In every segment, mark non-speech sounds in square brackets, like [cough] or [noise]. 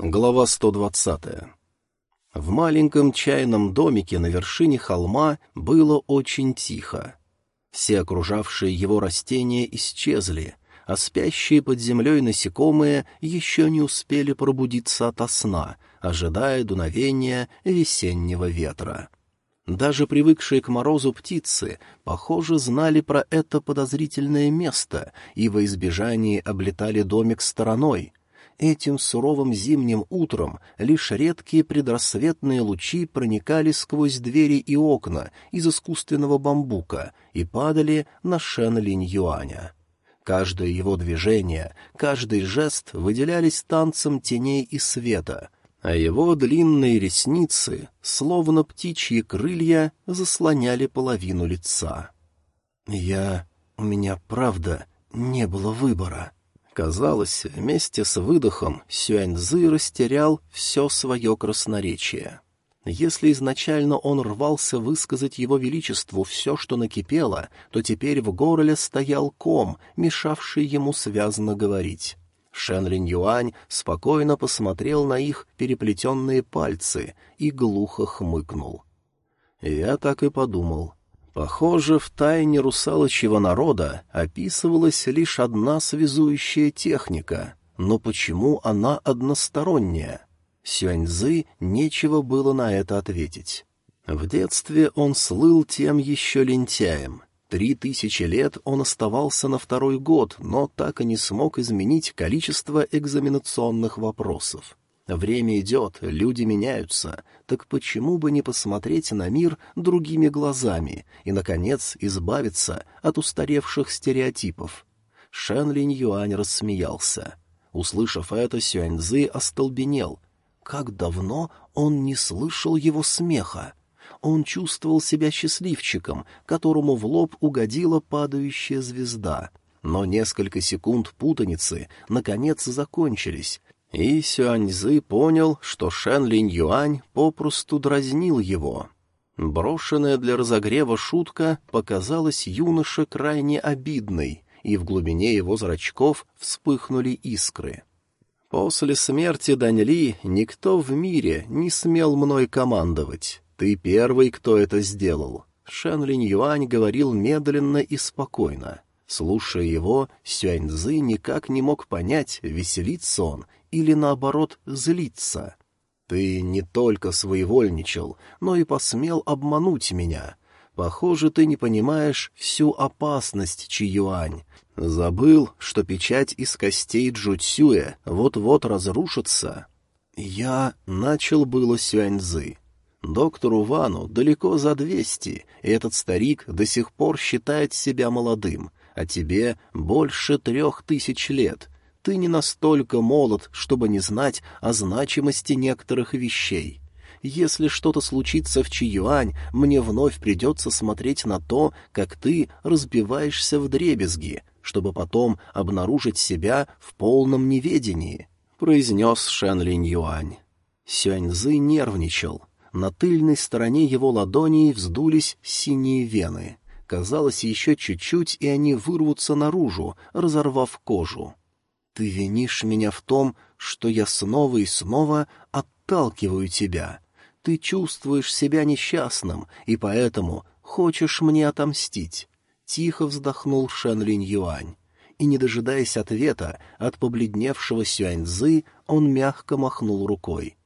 Глава 120. В маленьком чайном домике на вершине холма было очень тихо. Все окружавшие его растения исчезли, а спящие под землей насекомые еще не успели пробудиться ото сна, ожидая дуновения весеннего ветра. Даже привыкшие к морозу птицы, похоже, знали про это подозрительное место и во избежание облетали домик стороной — Этим суровым зимним утром лишь редкие предрассветные лучи проникали сквозь двери и окна из искусственного бамбука и падали на Шен Линь Юаня. Каждое его движение, каждый жест выделялись танцем теней и света, а его длинные ресницы, словно птичьи крылья, заслоняли половину лица. «Я... у меня, правда, не было выбора», Казалось, вместе с выдохом Сюаньзы растерял все свое красноречие. Если изначально он рвался высказать его величеству все, что накипело, то теперь в горле стоял ком, мешавший ему связно говорить. Шен Линь Юань спокойно посмотрел на их переплетенные пальцы и глухо хмыкнул. Я так и подумал. Похоже, в тайне русалочьего народа описывалась лишь одна связующая техника, но почему она односторонняя? Сюаньзы нечего было на это ответить. В детстве он слыл тем еще лентяем. Три тысячи лет он оставался на второй год, но так и не смог изменить количество экзаменационных вопросов. Время идет, люди меняются, так почему бы не посмотреть на мир другими глазами и, наконец, избавиться от устаревших стереотипов? Шен Линь Юань рассмеялся. Услышав это, Сюаньзы остолбенел. Как давно он не слышал его смеха! Он чувствовал себя счастливчиком, которому в лоб угодила падающая звезда. Но несколько секунд путаницы наконец закончились, и Сюаньзы понял, что Шэн Линь Юань попросту дразнил его. Брошенная для разогрева шутка показалась юноше крайне обидной, и в глубине его зрачков вспыхнули искры. «После смерти Даньли никто в мире не смел мной командовать. Ты первый, кто это сделал». Шэн Линь Юань говорил медленно и спокойно. Слушая его, Сюаньзы никак не мог понять, веселится он или, наоборот, злиться. Ты не только своевольничал, но и посмел обмануть меня. Похоже, ты не понимаешь всю опасность Чиюань. Забыл, что печать из костей Джуцюэ вот-вот разрушится. Я начал было Сюаньзы. Доктору Вану далеко за двести, и этот старик до сих пор считает себя молодым, а тебе больше трех тысяч лет, ты не настолько молод, чтобы не знать о значимости некоторых вещей. Если что-то случится в Чиюань, мне вновь придется смотреть на то, как ты разбиваешься в дребезги, чтобы потом обнаружить себя в полном неведении», — произнес Шэн Линь Юань. Сюаньзы нервничал. На тыльной стороне его ладоней вздулись синие вены. Казалось, еще чуть-чуть, и они вырвутся наружу, разорвав кожу. Ты винишь меня в том, что я снова и снова отталкиваю тебя. Ты чувствуешь себя несчастным, и поэтому хочешь мне отомстить. Тихо вздохнул Шэн Линь Юань. И, не дожидаясь ответа от побледневшего Сюаньзы, он мягко махнул рукой.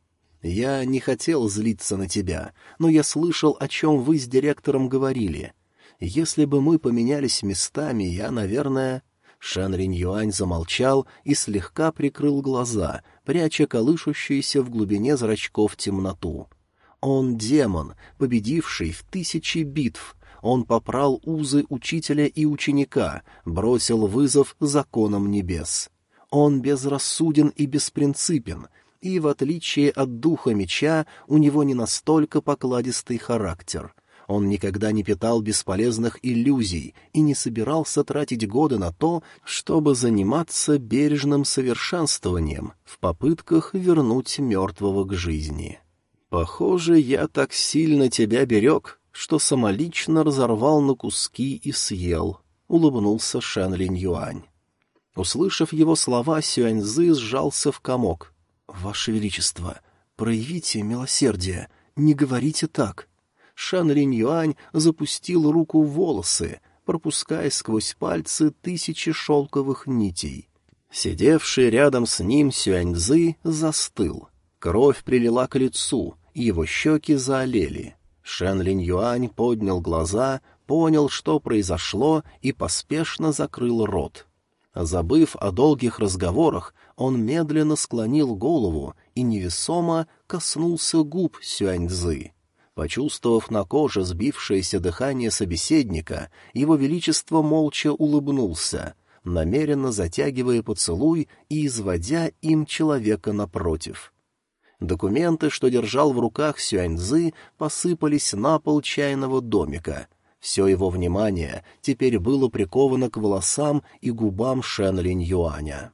«Я не хотел злиться на тебя, но я слышал, о чем вы с директором говорили. Если бы мы поменялись местами, я, наверное, Шан Ринь Юань замолчал и слегка прикрыл глаза, пряча колышущуюся в глубине зрачков темноту. Он демон, победивший в тысячи битв. Он попрал узы учителя и ученика, бросил вызов законам небес. Он безрассуден и беспринципен, и, в отличие от духа меча, у него не настолько покладистый характер — он никогда не питал бесполезных иллюзий и не собирался тратить годы на то, чтобы заниматься бережным совершенствованием в попытках вернуть мертвого к жизни. «Похоже, я так сильно тебя берег, что самолично разорвал на куски и съел», — улыбнулся Шэн Линь Юань. Услышав его слова, Сюаньзы сжался в комок. «Ваше Величество, проявите милосердие, не говорите так». Шан Линь Юань запустил руку в волосы, пропуская сквозь пальцы тысячи шелковых нитей. Сидевший рядом с ним Сюаньзы застыл. Кровь прилила к лицу, его щеки заолели. Шен Линь Юань поднял глаза, понял, что произошло, и поспешно закрыл рот. Забыв о долгих разговорах, он медленно склонил голову и невесомо коснулся губ Сюаньзы. Почувствовав на коже сбившееся дыхание собеседника, его величество молча улыбнулся, намеренно затягивая поцелуй и изводя им человека напротив. Документы, что держал в руках Сюаньзы, посыпались на пол чайного домика. Все его внимание теперь было приковано к волосам и губам Шэн Линь Юаня.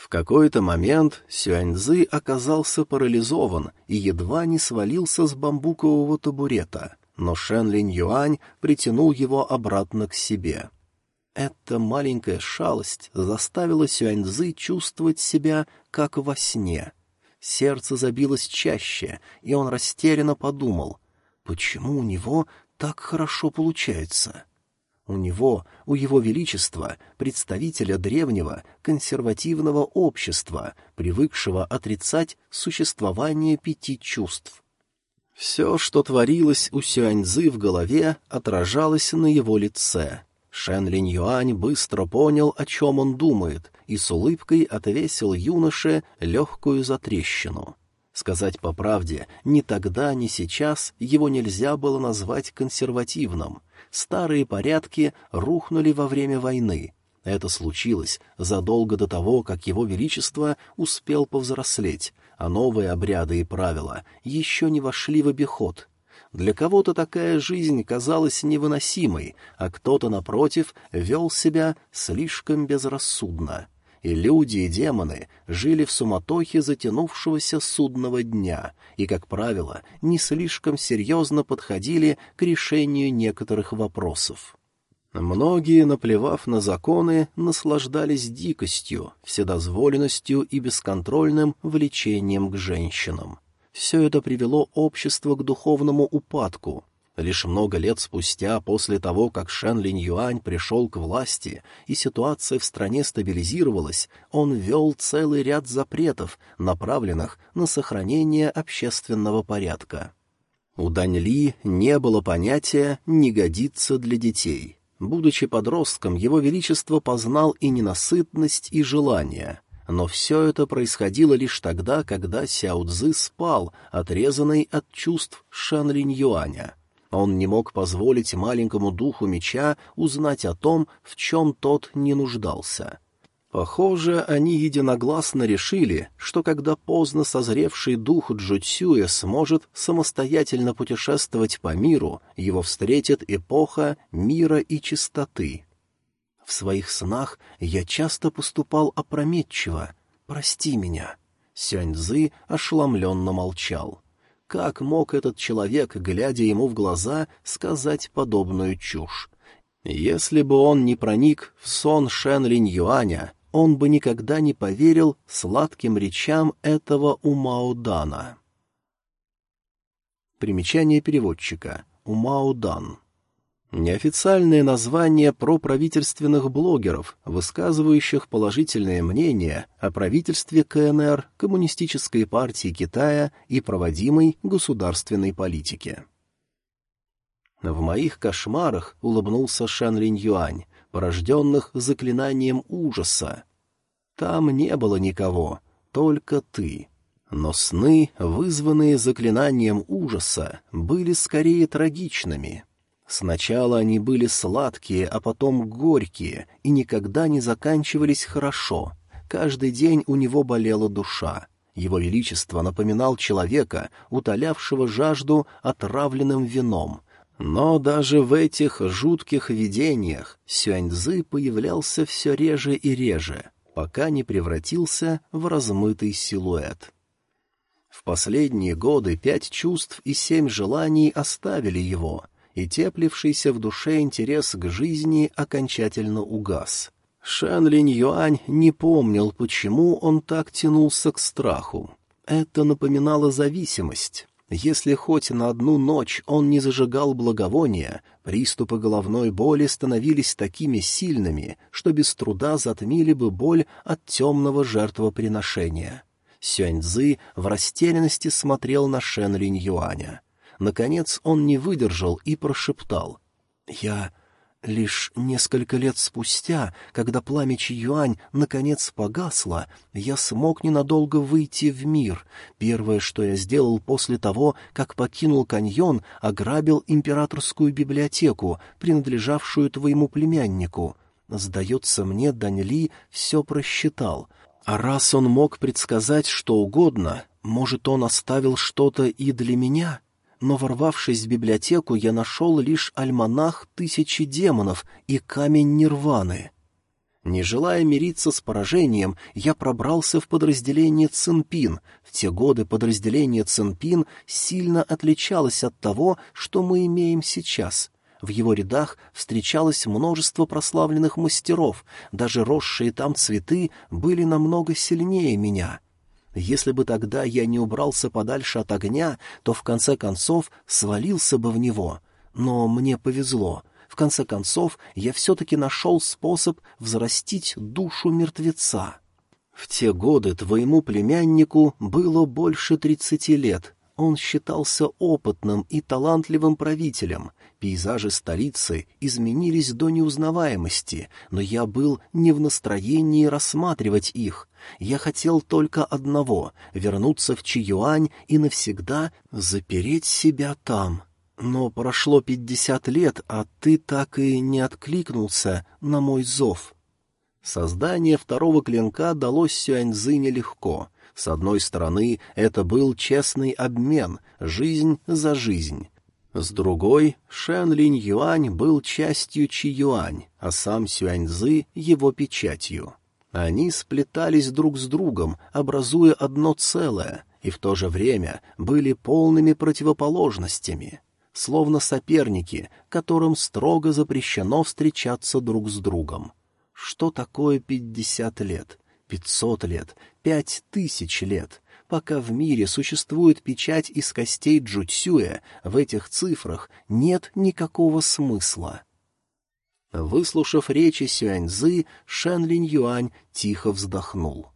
В какой-то момент Сюаньзы оказался парализован и едва не свалился с бамбукового табурета, но Шен Линь Юань притянул его обратно к себе. Эта маленькая шалость заставила Сюаньзы чувствовать себя как во сне. Сердце забилось чаще, и он растерянно подумал, почему у него так хорошо получается. У него, у его величества, представителя древнего консервативного общества, привыкшего отрицать существование пяти чувств. Все, что творилось у Сюаньзы в голове, отражалось на его лице. Шен Линь Юань быстро понял, о чем он думает, и с улыбкой отвесил юноше легкую затрещину. Сказать по правде, ни тогда, ни сейчас его нельзя было назвать консервативным — старые порядки рухнули во время войны. Это случилось задолго до того, как его величество успел повзрослеть, а новые обряды и правила еще не вошли в обиход. Для кого-то такая жизнь казалась невыносимой, а кто-то, напротив, вел себя слишком безрассудно и люди, и демоны жили в суматохе затянувшегося судного дня и, как правило, не слишком серьезно подходили к решению некоторых вопросов. Многие, наплевав на законы, наслаждались дикостью, вседозволенностью и бесконтрольным влечением к женщинам. Все это привело общество к духовному упадку, Лишь много лет спустя, после того, как Шэн Линь Юань пришел к власти и ситуация в стране стабилизировалась, он ввел целый ряд запретов, направленных на сохранение общественного порядка. У Дань Ли не было понятия «не годится для детей». Будучи подростком, его величество познал и ненасытность, и желание — но все это происходило лишь тогда, когда Сяо Цзы спал, отрезанный от чувств Шан Линь Юаня. Он не мог позволить маленькому духу меча узнать о том, в чем тот не нуждался. Похоже, они единогласно решили, что когда поздно созревший дух Джуцюя сможет самостоятельно путешествовать по миру, его встретит эпоха мира и чистоты. В своих снах я часто поступал опрометчиво. «Прости меня». Сяньзы ошеломленно молчал. Как мог этот человек, глядя ему в глаза, сказать подобную чушь? Если бы он не проник в сон Шен Линь Юаня, он бы никогда не поверил сладким речам этого Умаудана. Примечание переводчика. Умаудан. Неофициальное название проправительственных блогеров, высказывающих положительное мнение о правительстве КНР, Коммунистической партии Китая и проводимой государственной политике. В моих кошмарах улыбнулся Шан Линь Юань, порожденных заклинанием ужаса. Там не было никого, только ты. Но сны, вызванные заклинанием ужаса, были скорее трагичными — Сначала они были сладкие, а потом горькие, и никогда не заканчивались хорошо. Каждый день у него болела душа. Его Величество напоминал человека, утолявшего жажду отравленным вином. Но даже в этих жутких видениях Сюаньзы появлялся все реже и реже, пока не превратился в размытый силуэт. В последние годы пять чувств и семь желаний оставили его — и теплившийся в душе интерес к жизни окончательно угас. Шэн Линь Юань не помнил, почему он так тянулся к страху. Это напоминало зависимость. Если хоть на одну ночь он не зажигал благовония, приступы головной боли становились такими сильными, что без труда затмили бы боль от темного жертвоприношения. Сюаньцзы в растерянности смотрел на Шен Линь Юаня. Наконец он не выдержал и прошептал. «Я Лишь несколько лет спустя, когда пламя Чиюань наконец погасло, я смог ненадолго выйти в мир. Первое, что я сделал после того, как покинул каньон, ограбил императорскую библиотеку, принадлежавшую твоему племяннику. Сдается мне, Даньли все просчитал. А раз он мог предсказать что угодно, может, он оставил что-то и для меня?» Но, ворвавшись в библиотеку, я нашел лишь альманах «Тысячи демонов» и камень Нирваны. Не желая мириться с поражением, я пробрался в подразделение Цинпин. В те годы подразделение Цинпин сильно отличалось от того, что мы имеем сейчас. В его рядах встречалось множество прославленных мастеров, даже росшие там цветы были намного сильнее меня — если бы тогда я не убрался подальше от огня, то в конце концов свалился бы в него. Но мне повезло. В конце концов, я все-таки нашел способ взрастить душу мертвеца. В те годы твоему племяннику было больше тридцати лет. Он считался опытным и талантливым правителем. Пейзажи столицы изменились до неузнаваемости, но я был не в настроении рассматривать их. Я хотел только одного — вернуться в Чиюань и навсегда запереть себя там. Но прошло пятьдесят лет, а ты так и не откликнулся на мой зов. Создание второго клинка далось Сюаньзы нелегко. С одной стороны, это был честный обмен, жизнь за жизнь. С другой, Шэн Линь Юань был частью Чи Юань, а сам Сюаньзы — его печатью. Они сплетались друг с другом, образуя одно целое, и в то же время были полными противоположностями, словно соперники, которым строго запрещено встречаться друг с другом. Что такое пятьдесят лет, пятьсот лет, пять тысяч лет — Пока в мире существует печать из костей Джуцюя, в этих цифрах нет никакого смысла. Выслушав речи Сюаньзы, Шэн Линь Юань тихо вздохнул.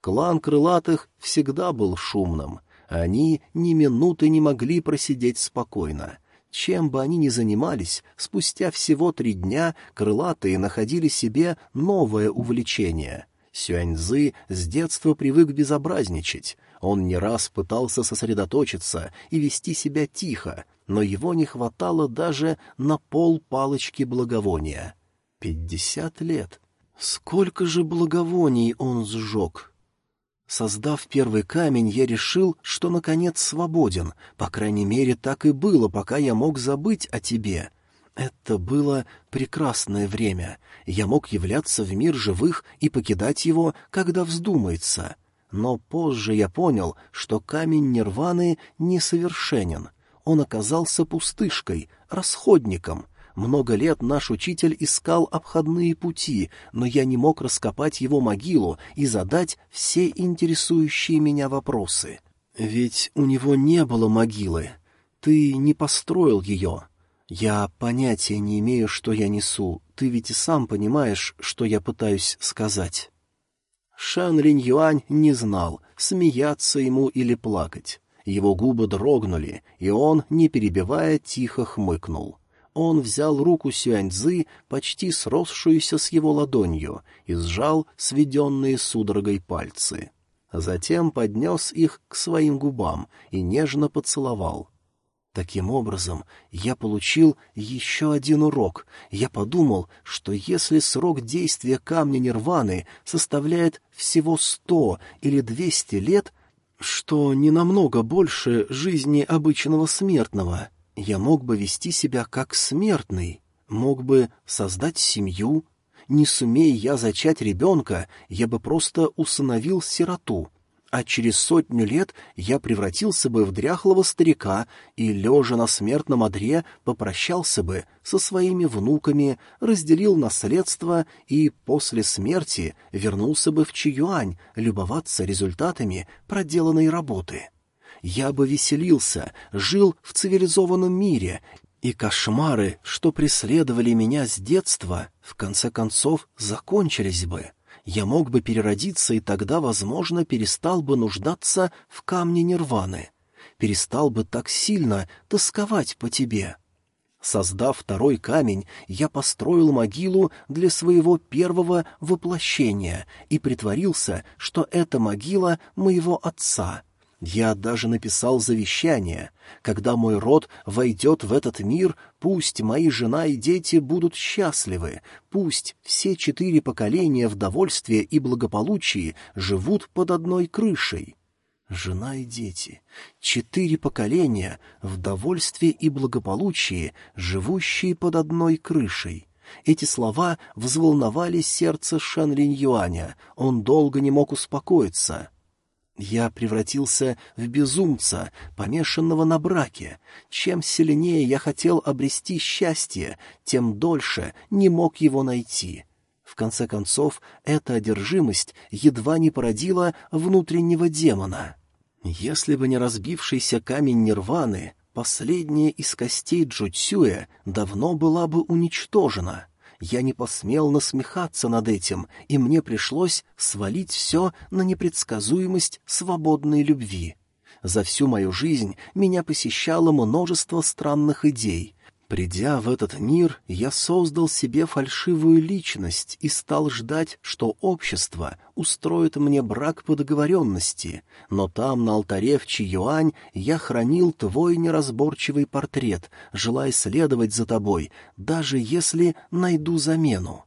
Клан крылатых всегда был шумным. Они ни минуты не могли просидеть спокойно. Чем бы они ни занимались, спустя всего три дня крылатые находили себе новое увлечение — Сюаньзы с детства привык безобразничать. Он не раз пытался сосредоточиться и вести себя тихо, но его не хватало даже на пол палочки благовония. Пятьдесят лет. Сколько же благовоний он сжег! Создав первый камень, я решил, что, наконец, свободен. По крайней мере, так и было, пока я мог забыть о тебе — это было прекрасное время. Я мог являться в мир живых и покидать его, когда вздумается. Но позже я понял, что камень Нирваны несовершенен. Он оказался пустышкой, расходником. Много лет наш учитель искал обходные пути, но я не мог раскопать его могилу и задать все интересующие меня вопросы. Ведь у него не было могилы. Ты не построил ее. «Я понятия не имею, что я несу. Ты ведь и сам понимаешь, что я пытаюсь сказать». Шан Линь Юань не знал, смеяться ему или плакать. Его губы дрогнули, и он, не перебивая, тихо хмыкнул. Он взял руку Сюаньзы, почти сросшуюся с его ладонью, и сжал сведенные судорогой пальцы. Затем поднес их к своим губам и нежно поцеловал. Таким образом, я получил еще один урок. Я подумал, что если срок действия камня нирваны составляет всего сто или двести лет, что не намного больше жизни обычного смертного, я мог бы вести себя как смертный, мог бы создать семью. Не сумея я зачать ребенка, я бы просто усыновил сироту — а через сотню лет я превратился бы в дряхлого старика и, лежа на смертном одре, попрощался бы со своими внуками, разделил наследство и после смерти вернулся бы в Чиюань любоваться результатами проделанной работы. Я бы веселился, жил в цивилизованном мире, и кошмары, что преследовали меня с детства, в конце концов закончились бы — я мог бы переродиться и тогда, возможно, перестал бы нуждаться в камне нирваны, перестал бы так сильно тосковать по тебе. Создав второй камень, я построил могилу для своего первого воплощения и притворился, что это могила моего отца — я даже написал завещание. Когда мой род войдет в этот мир, пусть мои жена и дети будут счастливы, пусть все четыре поколения в довольстве и благополучии живут под одной крышей. Жена и дети. Четыре поколения в довольстве и благополучии, живущие под одной крышей. Эти слова взволновали сердце Шан Линь Юаня. Он долго не мог успокоиться. Я превратился в безумца, помешанного на браке. Чем сильнее я хотел обрести счастье, тем дольше не мог его найти. В конце концов, эта одержимость едва не породила внутреннего демона. Если бы не разбившийся камень нирваны, последняя из костей Джуцюя давно была бы уничтожена — я не посмел насмехаться над этим, и мне пришлось свалить все на непредсказуемость свободной любви. За всю мою жизнь меня посещало множество странных идей, Придя в этот мир, я создал себе фальшивую личность и стал ждать, что общество устроит мне брак по договоренности, но там, на алтаре в Чиюань, я хранил твой неразборчивый портрет, желая следовать за тобой, даже если найду замену.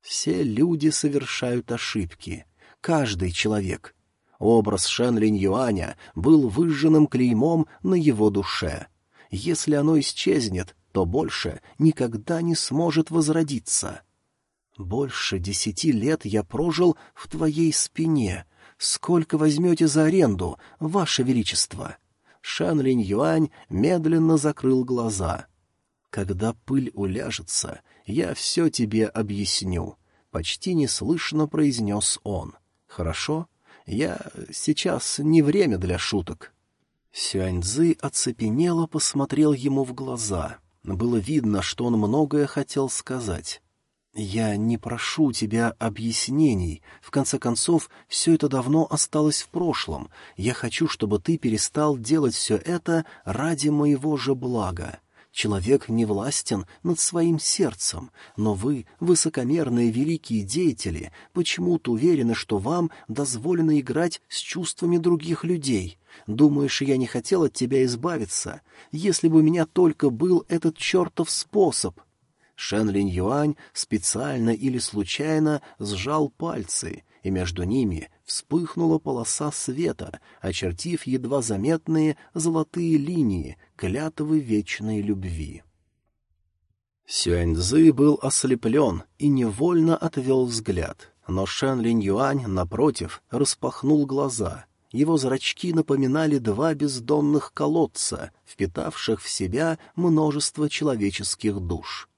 Все люди совершают ошибки. Каждый человек. Образ Линь Юаня был выжженным клеймом на его душе. Если оно исчезнет, то больше никогда не сможет возродиться. Больше десяти лет я прожил в твоей спине. Сколько возьмете за аренду, ваше величество?» Шан Линь Юань медленно закрыл глаза. «Когда пыль уляжется, я все тебе объясню», — почти неслышно произнес он. «Хорошо? Я сейчас не время для шуток». Сюаньзы оцепенело посмотрел ему в глаза — было видно, что он многое хотел сказать. «Я не прошу тебя объяснений. В конце концов, все это давно осталось в прошлом. Я хочу, чтобы ты перестал делать все это ради моего же блага. Человек не властен над своим сердцем, но вы, высокомерные великие деятели, почему-то уверены, что вам дозволено играть с чувствами других людей. Думаешь, я не хотел от тебя избавиться, если бы у меня только был этот чертов способ?» Шен Линь Юань специально или случайно сжал пальцы, и между ними вспыхнула полоса света, очертив едва заметные золотые линии клятвы вечной любви. Сюаньзы был ослеплен и невольно отвел взгляд, но Шен Линь Юань, напротив, распахнул глаза — его зрачки напоминали два бездонных колодца, впитавших в себя множество человеческих душ.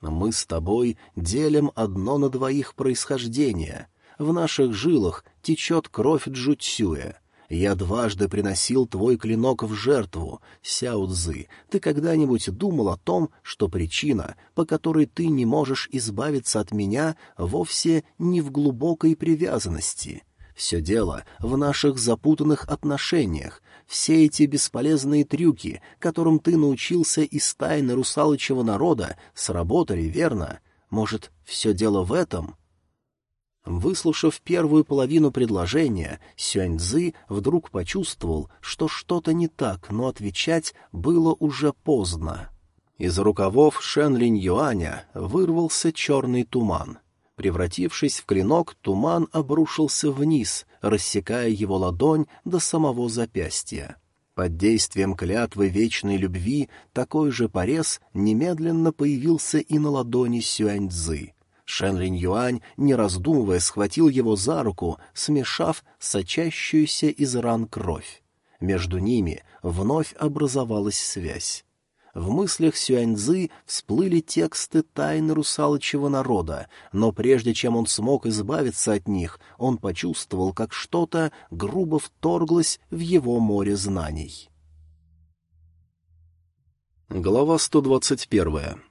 Мы с тобой делим одно на двоих происхождение. В наших жилах течет кровь Джуцюя. Я дважды приносил твой клинок в жертву, Сяо Цзы. Ты когда-нибудь думал о том, что причина, по которой ты не можешь избавиться от меня, вовсе не в глубокой привязанности — все дело в наших запутанных отношениях. Все эти бесполезные трюки, которым ты научился из тайны русалочего народа, сработали, верно? Может, все дело в этом?» Выслушав первую половину предложения, Сюаньцзы вдруг почувствовал, что что-то не так, но отвечать было уже поздно. Из рукавов Шен Линь Юаня вырвался черный туман — Превратившись в клинок, туман обрушился вниз, рассекая его ладонь до самого запястья. Под действием клятвы вечной любви такой же порез немедленно появился и на ладони Сюаньцзы. Шен Линь Юань, не раздумывая, схватил его за руку, смешав сочащуюся из ран кровь. Между ними вновь образовалась связь. В мыслях Сюаньзы всплыли тексты тайны русалочего народа, но прежде чем он смог избавиться от них, он почувствовал, как что-то грубо вторглось в его море знаний. Глава 121.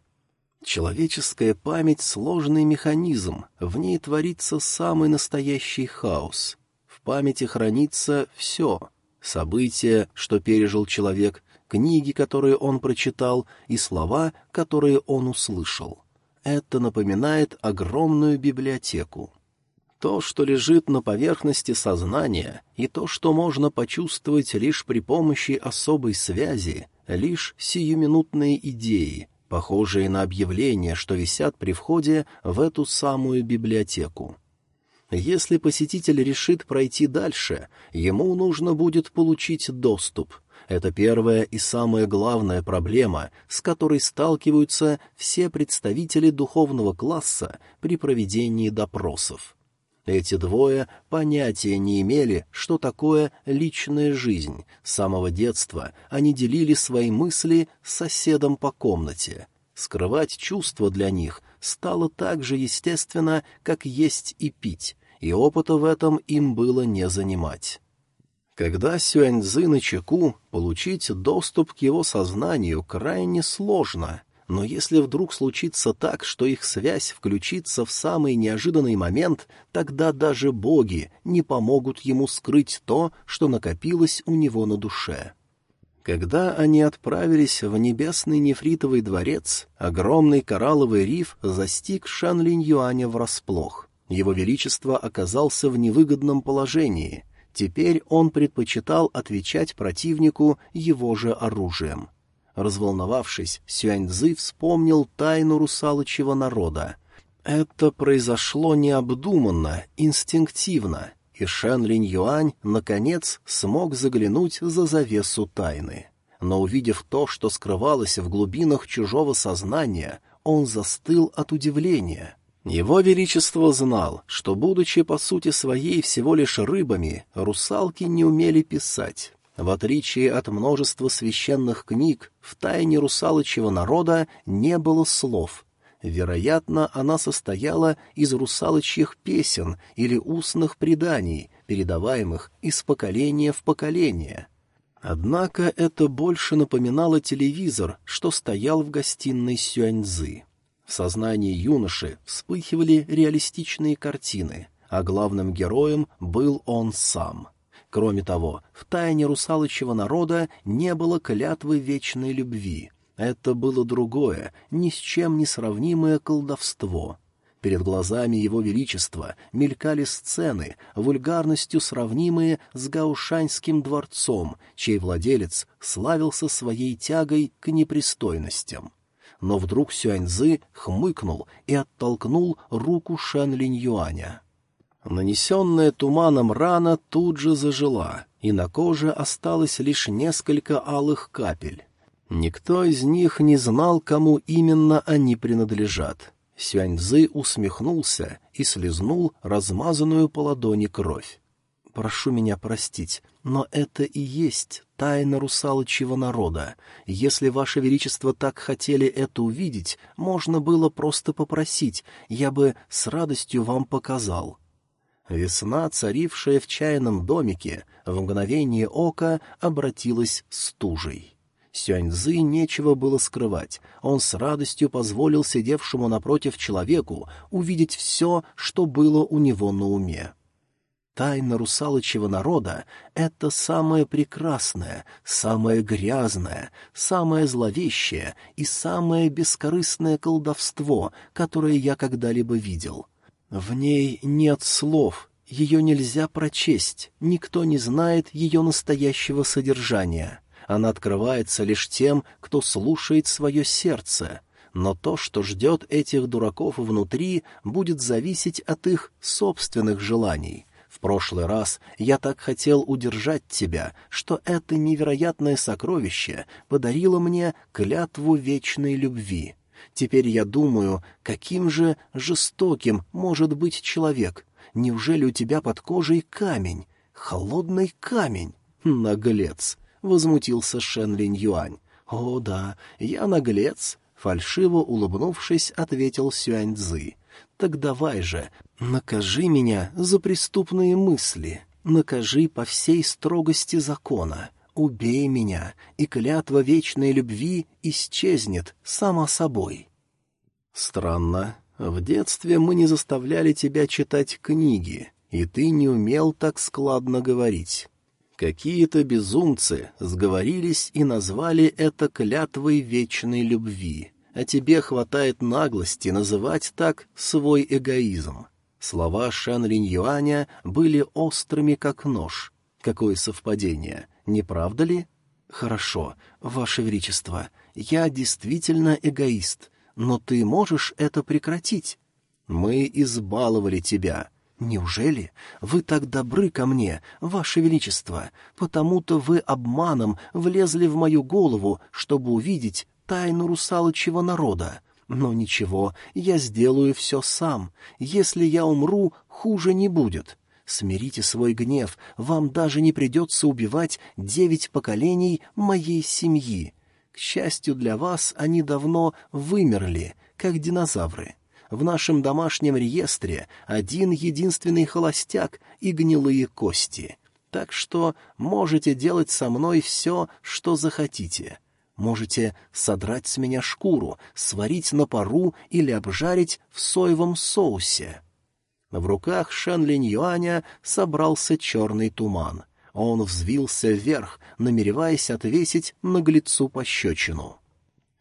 Человеческая память — сложный механизм, в ней творится самый настоящий хаос. В памяти хранится все — события, что пережил человек, книги, которые он прочитал, и слова, которые он услышал. Это напоминает огромную библиотеку. То, что лежит на поверхности сознания, и то, что можно почувствовать лишь при помощи особой связи, лишь сиюминутные идеи — похожие на объявления, что висят при входе в эту самую библиотеку. Если посетитель решит пройти дальше, ему нужно будет получить доступ. Это первая и самая главная проблема, с которой сталкиваются все представители духовного класса при проведении допросов. Эти двое понятия не имели, что такое личная жизнь. С самого детства они делили свои мысли с соседом по комнате. Скрывать чувства для них стало так же естественно, как есть и пить, и опыта в этом им было не занимать. Когда Сюаньзы на чеку, получить доступ к его сознанию крайне сложно — но если вдруг случится так, что их связь включится в самый неожиданный момент, тогда даже боги не помогут ему скрыть то, что накопилось у него на душе. Когда они отправились в небесный нефритовый дворец, огромный коралловый риф застиг Шан Линь Юаня врасплох. Его Величество оказался в невыгодном положении. Теперь он предпочитал отвечать противнику его же оружием. Разволновавшись, Сюаньцзы вспомнил тайну русалочьего народа. Это произошло необдуманно, инстинктивно, и Шэн Линь Юань, наконец, смог заглянуть за завесу тайны. Но увидев то, что скрывалось в глубинах чужого сознания, он застыл от удивления. Его Величество знал, что, будучи по сути своей всего лишь рыбами, русалки не умели писать, в отличие от множества священных книг, в тайне русалочьего народа не было слов. Вероятно, она состояла из русалочьих песен или устных преданий, передаваемых из поколения в поколение. Однако это больше напоминало телевизор, что стоял в гостиной Сюаньзы. В сознании юноши вспыхивали реалистичные картины, а главным героем был он сам — Кроме того, в тайне русалочьего народа не было клятвы вечной любви. Это было другое, ни с чем не сравнимое колдовство. Перед глазами его величества мелькали сцены, вульгарностью сравнимые с Гаушаньским дворцом, чей владелец славился своей тягой к непристойностям. Но вдруг Сюаньзы хмыкнул и оттолкнул руку Шэн Линь Юаня. Нанесенная туманом рана тут же зажила, и на коже осталось лишь несколько алых капель. Никто из них не знал, кому именно они принадлежат. Сюаньзы усмехнулся и слезнул размазанную по ладони кровь. «Прошу меня простить, но это и есть тайна русалочьего народа. Если Ваше Величество так хотели это увидеть, можно было просто попросить, я бы с радостью вам показал». Весна, царившая в чайном домике, в мгновение ока обратилась стужей. Сюаньзы нечего было скрывать, он с радостью позволил сидевшему напротив человеку увидеть все, что было у него на уме. Тайна русалочьего народа — это самое прекрасное, самое грязное, самое зловещее и самое бескорыстное колдовство, которое я когда-либо видел — в ней нет слов, ее нельзя прочесть, никто не знает ее настоящего содержания. Она открывается лишь тем, кто слушает свое сердце. Но то, что ждет этих дураков внутри, будет зависеть от их собственных желаний. В прошлый раз я так хотел удержать тебя, что это невероятное сокровище подарило мне клятву вечной любви. Теперь я думаю, каким же жестоким может быть человек. Неужели у тебя под кожей камень? Холодный камень? Наглец! — возмутился Шен Линь Юань. «О, да, я наглец», — фальшиво улыбнувшись, ответил Сюань Цзы. «Так давай же, накажи меня за преступные мысли, накажи по всей строгости закона, убей меня, и клятва вечной любви исчезнет сама собой». «Странно. В детстве мы не заставляли тебя читать книги, и ты не умел так складно говорить». Какие-то безумцы сговорились и назвали это клятвой вечной любви, а тебе хватает наглости называть так свой эгоизм. Слова Шан Линь Юаня были острыми, как нож. Какое совпадение, не правда ли? Хорошо, Ваше Величество, я действительно эгоист, но ты можешь это прекратить. Мы избаловали тебя, «Неужели вы так добры ко мне, ваше величество, потому-то вы обманом влезли в мою голову, чтобы увидеть тайну русалочьего народа? Но ничего, я сделаю все сам. Если я умру, хуже не будет. Смирите свой гнев, вам даже не придется убивать девять поколений моей семьи. К счастью для вас, они давно вымерли, как динозавры» в нашем домашнем реестре один единственный холостяк и гнилые кости. Так что можете делать со мной все, что захотите. Можете содрать с меня шкуру, сварить на пару или обжарить в соевом соусе. В руках Шэн Линь Юаня собрался черный туман. Он взвился вверх, намереваясь отвесить наглецу пощечину.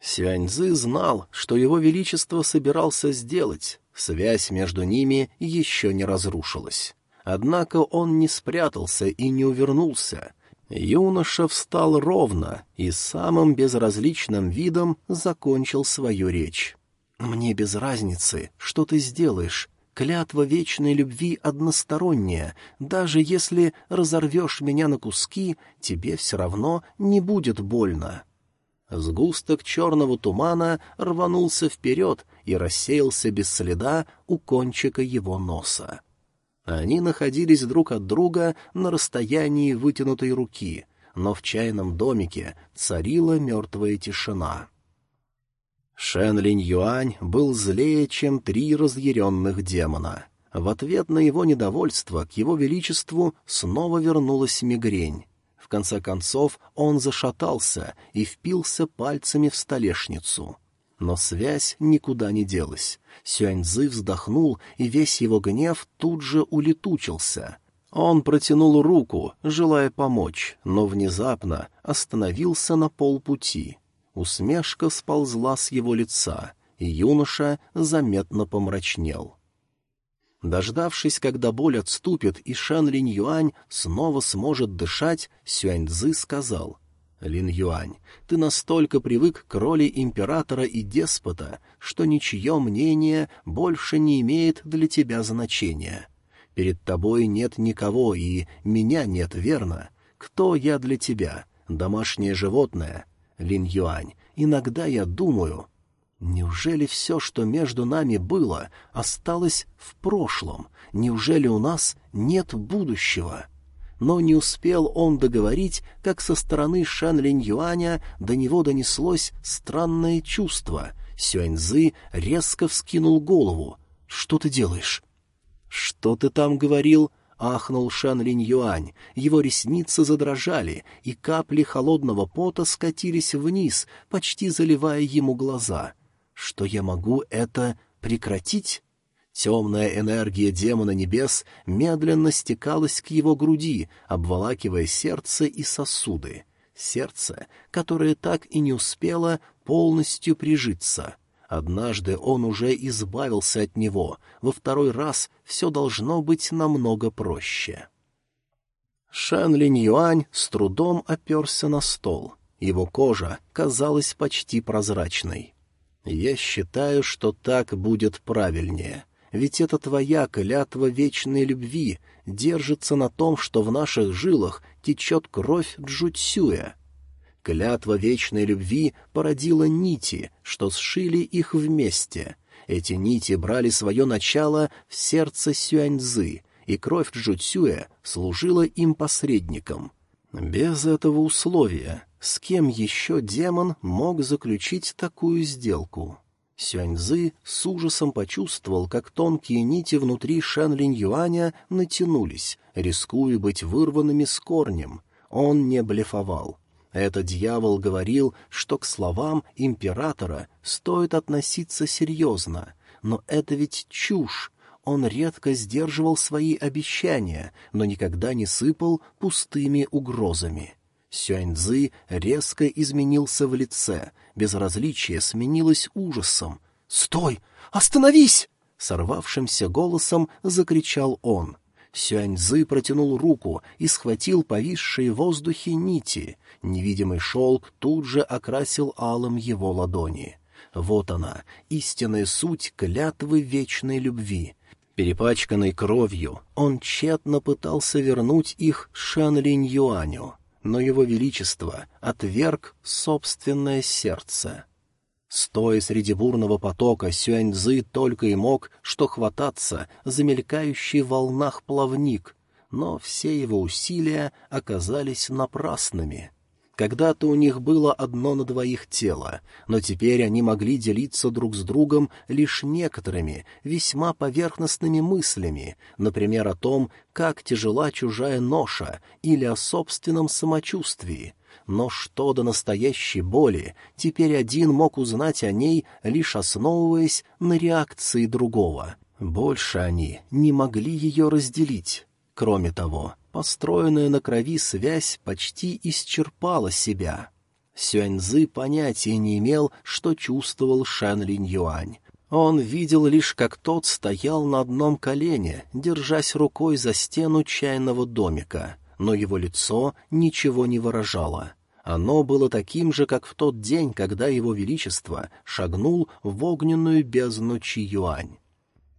Сюаньзы знал, что его величество собирался сделать, связь между ними еще не разрушилась. Однако он не спрятался и не увернулся. Юноша встал ровно и самым безразличным видом закончил свою речь. «Мне без разницы, что ты сделаешь. Клятва вечной любви односторонняя. Даже если разорвешь меня на куски, тебе все равно не будет больно». Сгусток черного тумана рванулся вперед и рассеялся без следа у кончика его носа. Они находились друг от друга на расстоянии вытянутой руки, но в чайном домике царила мертвая тишина. Шен Линь Юань был злее, чем три разъяренных демона. В ответ на его недовольство к его величеству снова вернулась мигрень. В конце концов он зашатался и впился пальцами в столешницу. Но связь никуда не делась. Сюаньзы вздохнул, и весь его гнев тут же улетучился. Он протянул руку, желая помочь, но внезапно остановился на полпути. Усмешка сползла с его лица, и юноша заметно помрачнел. Дождавшись, когда боль отступит и Шан Линь Юань снова сможет дышать, Сюань Цзы сказал, «Лин Юань, ты настолько привык к роли императора и деспота, что ничье мнение больше не имеет для тебя значения. Перед тобой нет никого, и меня нет, верно? Кто я для тебя? Домашнее животное? Лин Юань, иногда я думаю, Неужели все, что между нами было, осталось в прошлом? Неужели у нас нет будущего? Но не успел он договорить, как со стороны Шан Линь Юаня до него донеслось странное чувство. Сюаньзы резко вскинул голову. «Что ты делаешь?» «Что ты там говорил?» — ахнул Шан Линь Юань. Его ресницы задрожали, и капли холодного пота скатились вниз, почти заливая ему глаза — что я могу это прекратить? Темная энергия демона небес медленно стекалась к его груди, обволакивая сердце и сосуды. Сердце, которое так и не успело полностью прижиться. Однажды он уже избавился от него, во второй раз все должно быть намного проще. Шэн Линь Юань с трудом оперся на стол. Его кожа казалась почти прозрачной. Я считаю, что так будет правильнее. Ведь это твоя клятва вечной любви держится на том, что в наших жилах течет кровь Джуцюя. Клятва вечной любви породила нити, что сшили их вместе. Эти нити брали свое начало в сердце Сюаньзы, и кровь Джуцюя служила им посредником. Без этого условия с кем еще демон мог заключить такую сделку? Сюаньзы с ужасом почувствовал, как тонкие нити внутри Шэнлинь Юаня натянулись, рискуя быть вырванными с корнем. Он не блефовал. Этот дьявол говорил, что к словам императора стоит относиться серьезно, но это ведь чушь. Он редко сдерживал свои обещания, но никогда не сыпал пустыми угрозами. Сюаньзы резко изменился в лице, безразличие сменилось ужасом. «Стой! Остановись!» — сорвавшимся голосом закричал он. Сюаньзы протянул руку и схватил повисшие в воздухе нити. Невидимый шелк тут же окрасил алым его ладони. Вот она, истинная суть клятвы вечной любви. Перепачканный кровью, он тщетно пытался вернуть их Шан Линь Юаню но его величество отверг собственное сердце. Стоя среди бурного потока, Сюаньзы только и мог что хвататься за мелькающий в волнах плавник, но все его усилия оказались напрасными. Когда-то у них было одно на двоих тело, но теперь они могли делиться друг с другом лишь некоторыми, весьма поверхностными мыслями, например, о том, как тяжела чужая ноша или о собственном самочувствии. Но что до настоящей боли, теперь один мог узнать о ней, лишь основываясь на реакции другого. Больше они не могли ее разделить. Кроме того, построенная на крови связь почти исчерпала себя. Сюаньзы понятия не имел, что чувствовал Шэн Линь Юань. Он видел лишь, как тот стоял на одном колене, держась рукой за стену чайного домика, но его лицо ничего не выражало. Оно было таким же, как в тот день, когда его величество шагнул в огненную бездну Чи Юань.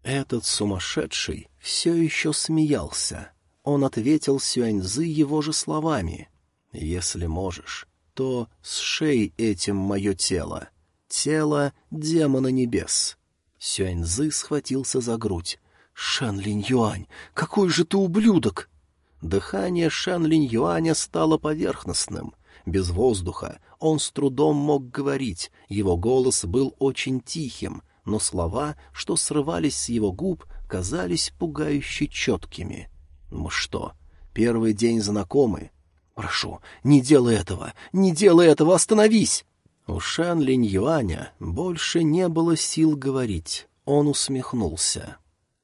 Этот сумасшедший все еще смеялся. Он ответил Сюаньзы его же словами. «Если можешь, то сшей этим мое тело. Тело демона небес». Сюаньзы схватился за грудь. «Шан Линь Юань, какой же ты ублюдок!» Дыхание Шан Линь Юаня стало поверхностным. Без воздуха он с трудом мог говорить, его голос был очень тихим, но слова, что срывались с его губ, казались пугающе четкими. Мы что, первый день знакомы? Прошу, не делай этого, не делай этого, остановись! У Шан Линь Юаня больше не было сил говорить. Он усмехнулся.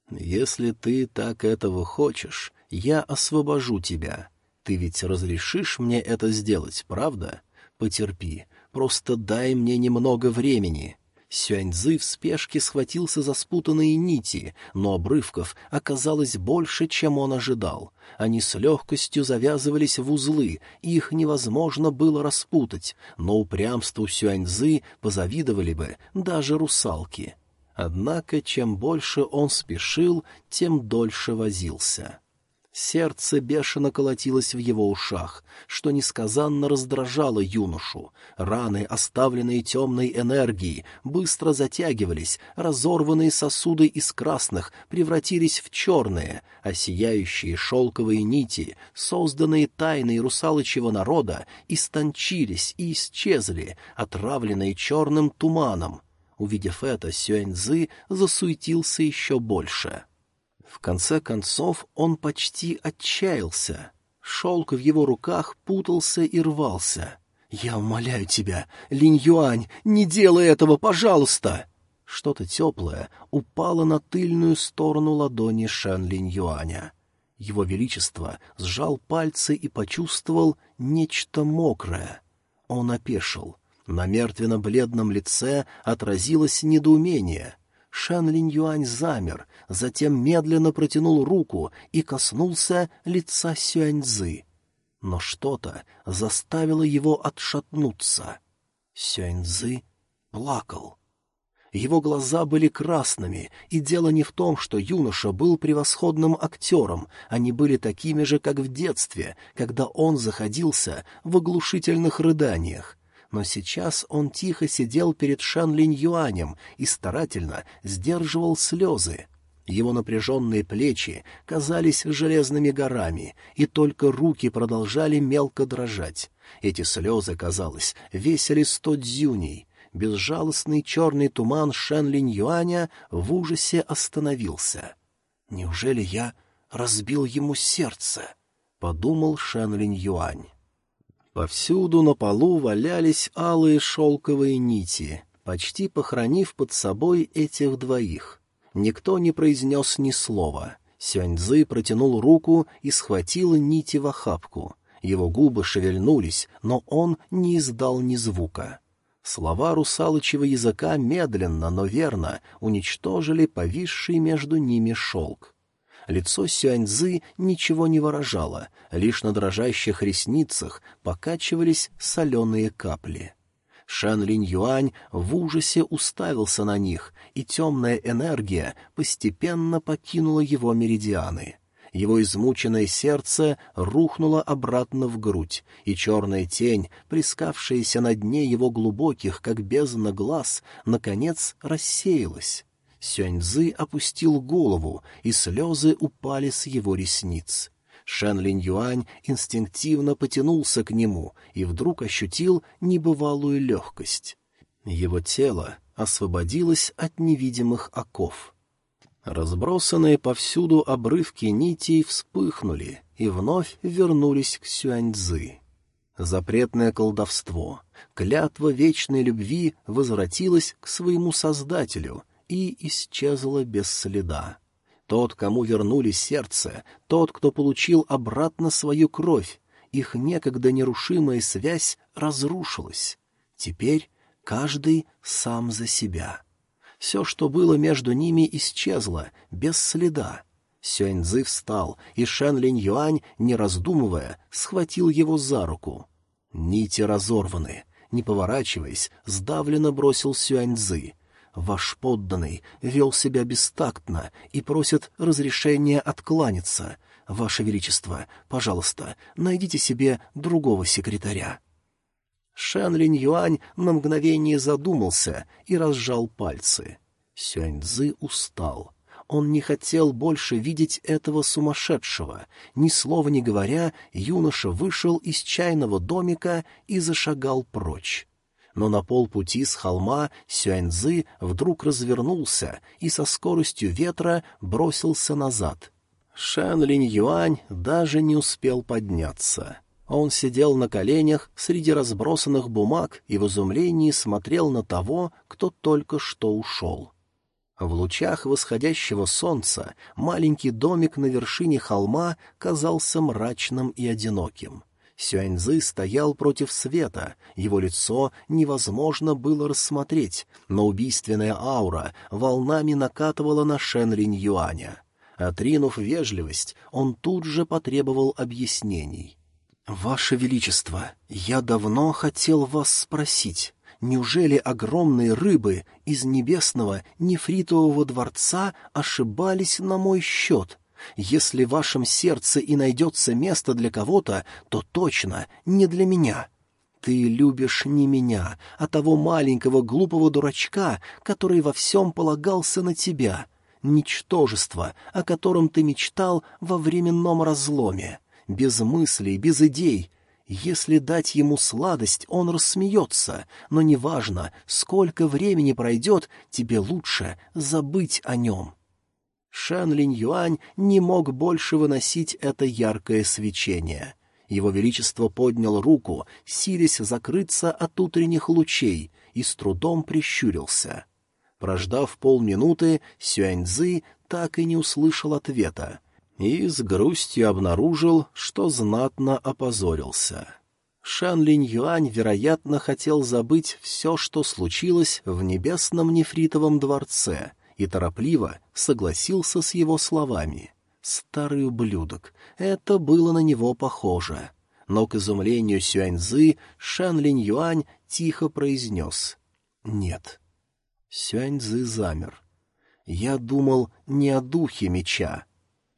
«Если ты так этого хочешь, я освобожу тебя. Ты ведь разрешишь мне это сделать, правда? Потерпи, просто дай мне немного времени. Сюаньзы в спешке схватился за спутанные нити, но обрывков оказалось больше, чем он ожидал. Они с легкостью завязывались в узлы, их невозможно было распутать, но упрямству Сюаньзы позавидовали бы даже русалки. Однако, чем больше он спешил, тем дольше возился. Сердце бешено колотилось в его ушах, что несказанно раздражало юношу. Раны, оставленные темной энергией, быстро затягивались, разорванные сосуды из красных превратились в черные, а сияющие шелковые нити, созданные тайной русалочьего народа, истончились и исчезли, отравленные черным туманом. Увидев это, Сюэньзы засуетился еще больше. — в конце концов он почти отчаялся. Шелк в его руках путался и рвался. «Я умоляю тебя, Линь Юань, не делай этого, пожалуйста!» Что-то теплое упало на тыльную сторону ладони Шэн Линь Юаня. Его Величество сжал пальцы и почувствовал нечто мокрое. Он опешил. На мертвенно-бледном лице отразилось недоумение — Шан Линь Юань замер, затем медленно протянул руку и коснулся лица Сюаньзы. Но что-то заставило его отшатнуться. Сюаньзы плакал. Его глаза были красными, и дело не в том, что юноша был превосходным актером, они были такими же, как в детстве, когда он заходился в оглушительных рыданиях. Но сейчас он тихо сидел перед Шан Линь Юанем и старательно сдерживал слезы. Его напряженные плечи казались железными горами, и только руки продолжали мелко дрожать. Эти слезы, казалось, весили сто дзюней — безжалостный черный туман Шэн Юаня в ужасе остановился. «Неужели я разбил ему сердце?» — подумал Шэн Юань. Повсюду на полу валялись алые шелковые нити, почти похоронив под собой этих двоих. Никто не произнес ни слова. Сюаньзы протянул руку и схватил нити в охапку. Его губы шевельнулись, но он не издал ни звука. Слова русалочего языка медленно, но верно уничтожили повисший между ними шелк. Лицо Сюаньзы ничего не выражало, лишь на дрожащих ресницах покачивались соленые капли. Шан Линь Юань в ужасе уставился на них, и темная энергия постепенно покинула его меридианы — его измученное сердце рухнуло обратно в грудь, и черная тень, прискавшаяся на дне его глубоких, как бездна глаз, наконец рассеялась. Сюаньзы опустил голову, и слезы упали с его ресниц. Шэн Линь Юань инстинктивно потянулся к нему и вдруг ощутил небывалую легкость. Его тело освободилось от невидимых оков. Разбросанные повсюду обрывки нитей вспыхнули и вновь вернулись к Сюаньцзы. Запретное колдовство, клятва вечной любви возвратилась к своему создателю и исчезла без следа. Тот, кому вернули сердце, тот, кто получил обратно свою кровь, их некогда нерушимая связь разрушилась. Теперь каждый сам за себя. Все, что было между ними, исчезло, без следа. Сюаньзы встал, и Шэн Линь Юань, не раздумывая, схватил его за руку. Нити разорваны. Не поворачиваясь, сдавленно бросил Сюаньзы. Ваш подданный вел себя бестактно и просит разрешения откланяться. Ваше Величество, пожалуйста, найдите себе другого секретаря. Шэн Линь Юань на мгновение задумался и разжал пальцы. Сюаньцзы устал. Он не хотел больше видеть этого сумасшедшего. Ни слова не говоря, юноша вышел из чайного домика и зашагал прочь. Но на полпути с холма Сюаньзы вдруг развернулся и со скоростью ветра бросился назад. Шэн Линь Юань даже не успел подняться. Он сидел на коленях среди разбросанных бумаг и в изумлении смотрел на того, кто только что ушел. В лучах восходящего солнца маленький домик на вершине холма казался мрачным и одиноким. Сюаньзы стоял против света, его лицо невозможно было рассмотреть, но убийственная аура волнами накатывала на Шен Линь Юаня. Отринув вежливость, он тут же потребовал объяснений — «Ваше Величество, я давно хотел вас спросить, неужели огромные рыбы из небесного нефритового дворца ошибались на мой счет? Если в вашем сердце и найдется место для кого-то, то точно не для меня». Ты любишь не меня, а того маленького глупого дурачка, который во всем полагался на тебя, ничтожество, о котором ты мечтал во временном разломе без мыслей, без идей. Если дать ему сладость, он рассмеется, но неважно, сколько времени пройдет, тебе лучше забыть о нем. Шан Линь Юань не мог больше выносить это яркое свечение. Его Величество поднял руку, силясь закрыться от утренних лучей, и с трудом прищурился. Прождав полминуты, Сюаньзы так и не услышал ответа и с грустью обнаружил, что знатно опозорился. Шан Линь Юань, вероятно, хотел забыть все, что случилось в небесном нефритовом дворце, и торопливо согласился с его словами. Старый ублюдок, это было на него похоже. Но, к изумлению Сюаньзы, Шан Линь Юань тихо произнес «Нет». Сюаньзы замер. Я думал не о духе меча.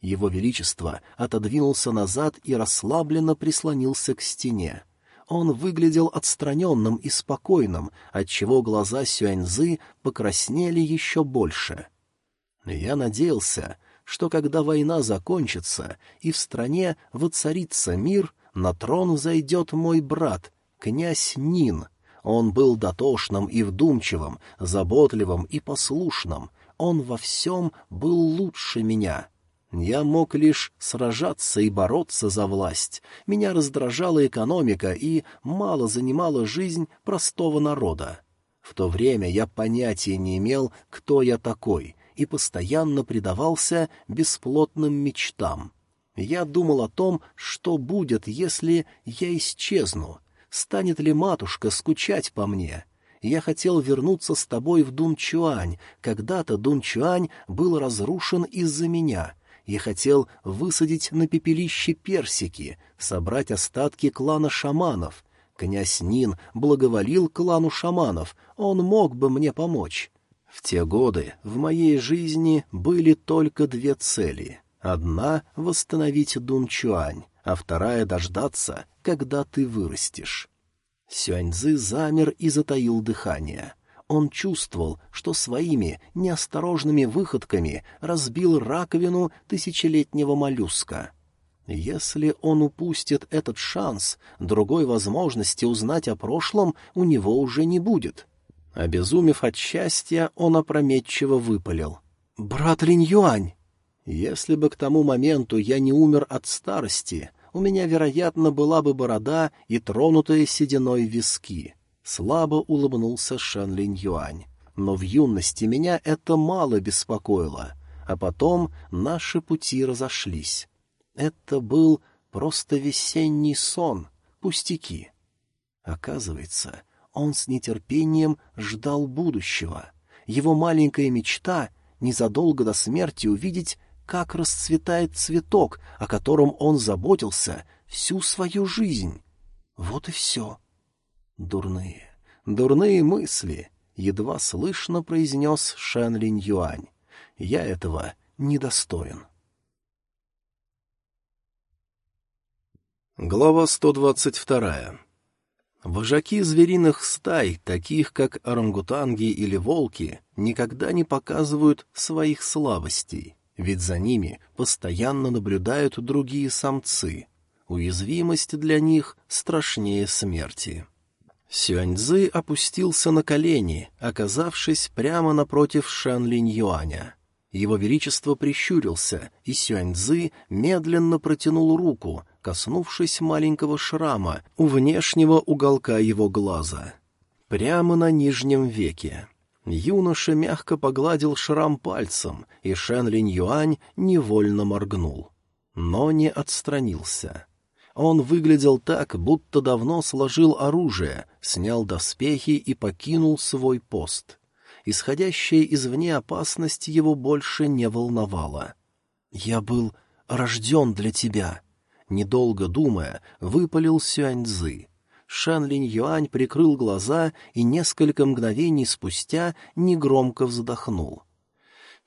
Его Величество отодвинулся назад и расслабленно прислонился к стене. Он выглядел отстраненным и спокойным, отчего глаза Сюаньзы покраснели еще больше. Я надеялся, что когда война закончится и в стране воцарится мир, на трон зайдет мой брат, князь Нин. Он был дотошным и вдумчивым, заботливым и послушным. Он во всем был лучше меня. Я мог лишь сражаться и бороться за власть. Меня раздражала экономика и мало занимала жизнь простого народа. В то время я понятия не имел, кто я такой, и постоянно предавался бесплотным мечтам. Я думал о том, что будет, если я исчезну. Станет ли матушка скучать по мне? Я хотел вернуться с тобой в Дунчуань. Когда-то Дунчуань был разрушен из-за меня. Я хотел высадить на пепелище персики, собрать остатки клана шаманов. Князь Нин благоволил клану шаманов, он мог бы мне помочь. В те годы в моей жизни были только две цели. Одна — восстановить Дунчуань, а вторая — дождаться, когда ты вырастешь. Сюаньзы замер и затаил дыхание. Он чувствовал, что своими неосторожными выходками разбил раковину тысячелетнего моллюска. Если он упустит этот шанс, другой возможности узнать о прошлом у него уже не будет. Обезумев от счастья, он опрометчиво выпалил. «Брат Линь-Юань!» «Если бы к тому моменту я не умер от старости, у меня, вероятно, была бы борода и тронутые сединой виски». Слабо улыбнулся Шан Линь-Юань. «Но в юности меня это мало беспокоило, а потом наши пути разошлись. Это был просто весенний сон, пустяки». Оказывается, он с нетерпением ждал будущего. Его маленькая мечта — незадолго до смерти увидеть, как расцветает цветок, о котором он заботился всю свою жизнь. Вот и все. Дурные, дурные мысли, — едва слышно произнес Шэн Линь Юань. Я этого недостоин. Глава сто двадцать вторая Вожаки звериных стай, таких как орангутанги или волки, никогда не показывают своих слабостей, ведь за ними постоянно наблюдают другие самцы. Уязвимость для них страшнее смерти. Сюаньзы опустился на колени, оказавшись прямо напротив Шэн Линь Юаня. Его Величество прищурился, и Сюаньзы медленно протянул руку, коснувшись маленького шрама у внешнего уголка его глаза. Прямо на нижнем веке. Юноша мягко погладил шрам пальцем, и Шен Линь Юань невольно моргнул. Но не отстранился. Он выглядел так, будто давно сложил оружие, снял доспехи и покинул свой пост. Исходящая извне опасность его больше не волновала. «Я был рожден для тебя», недолго думая, выпалил Сюаньзы. Шан Линь Юань прикрыл глаза и несколько мгновений спустя негромко вздохнул.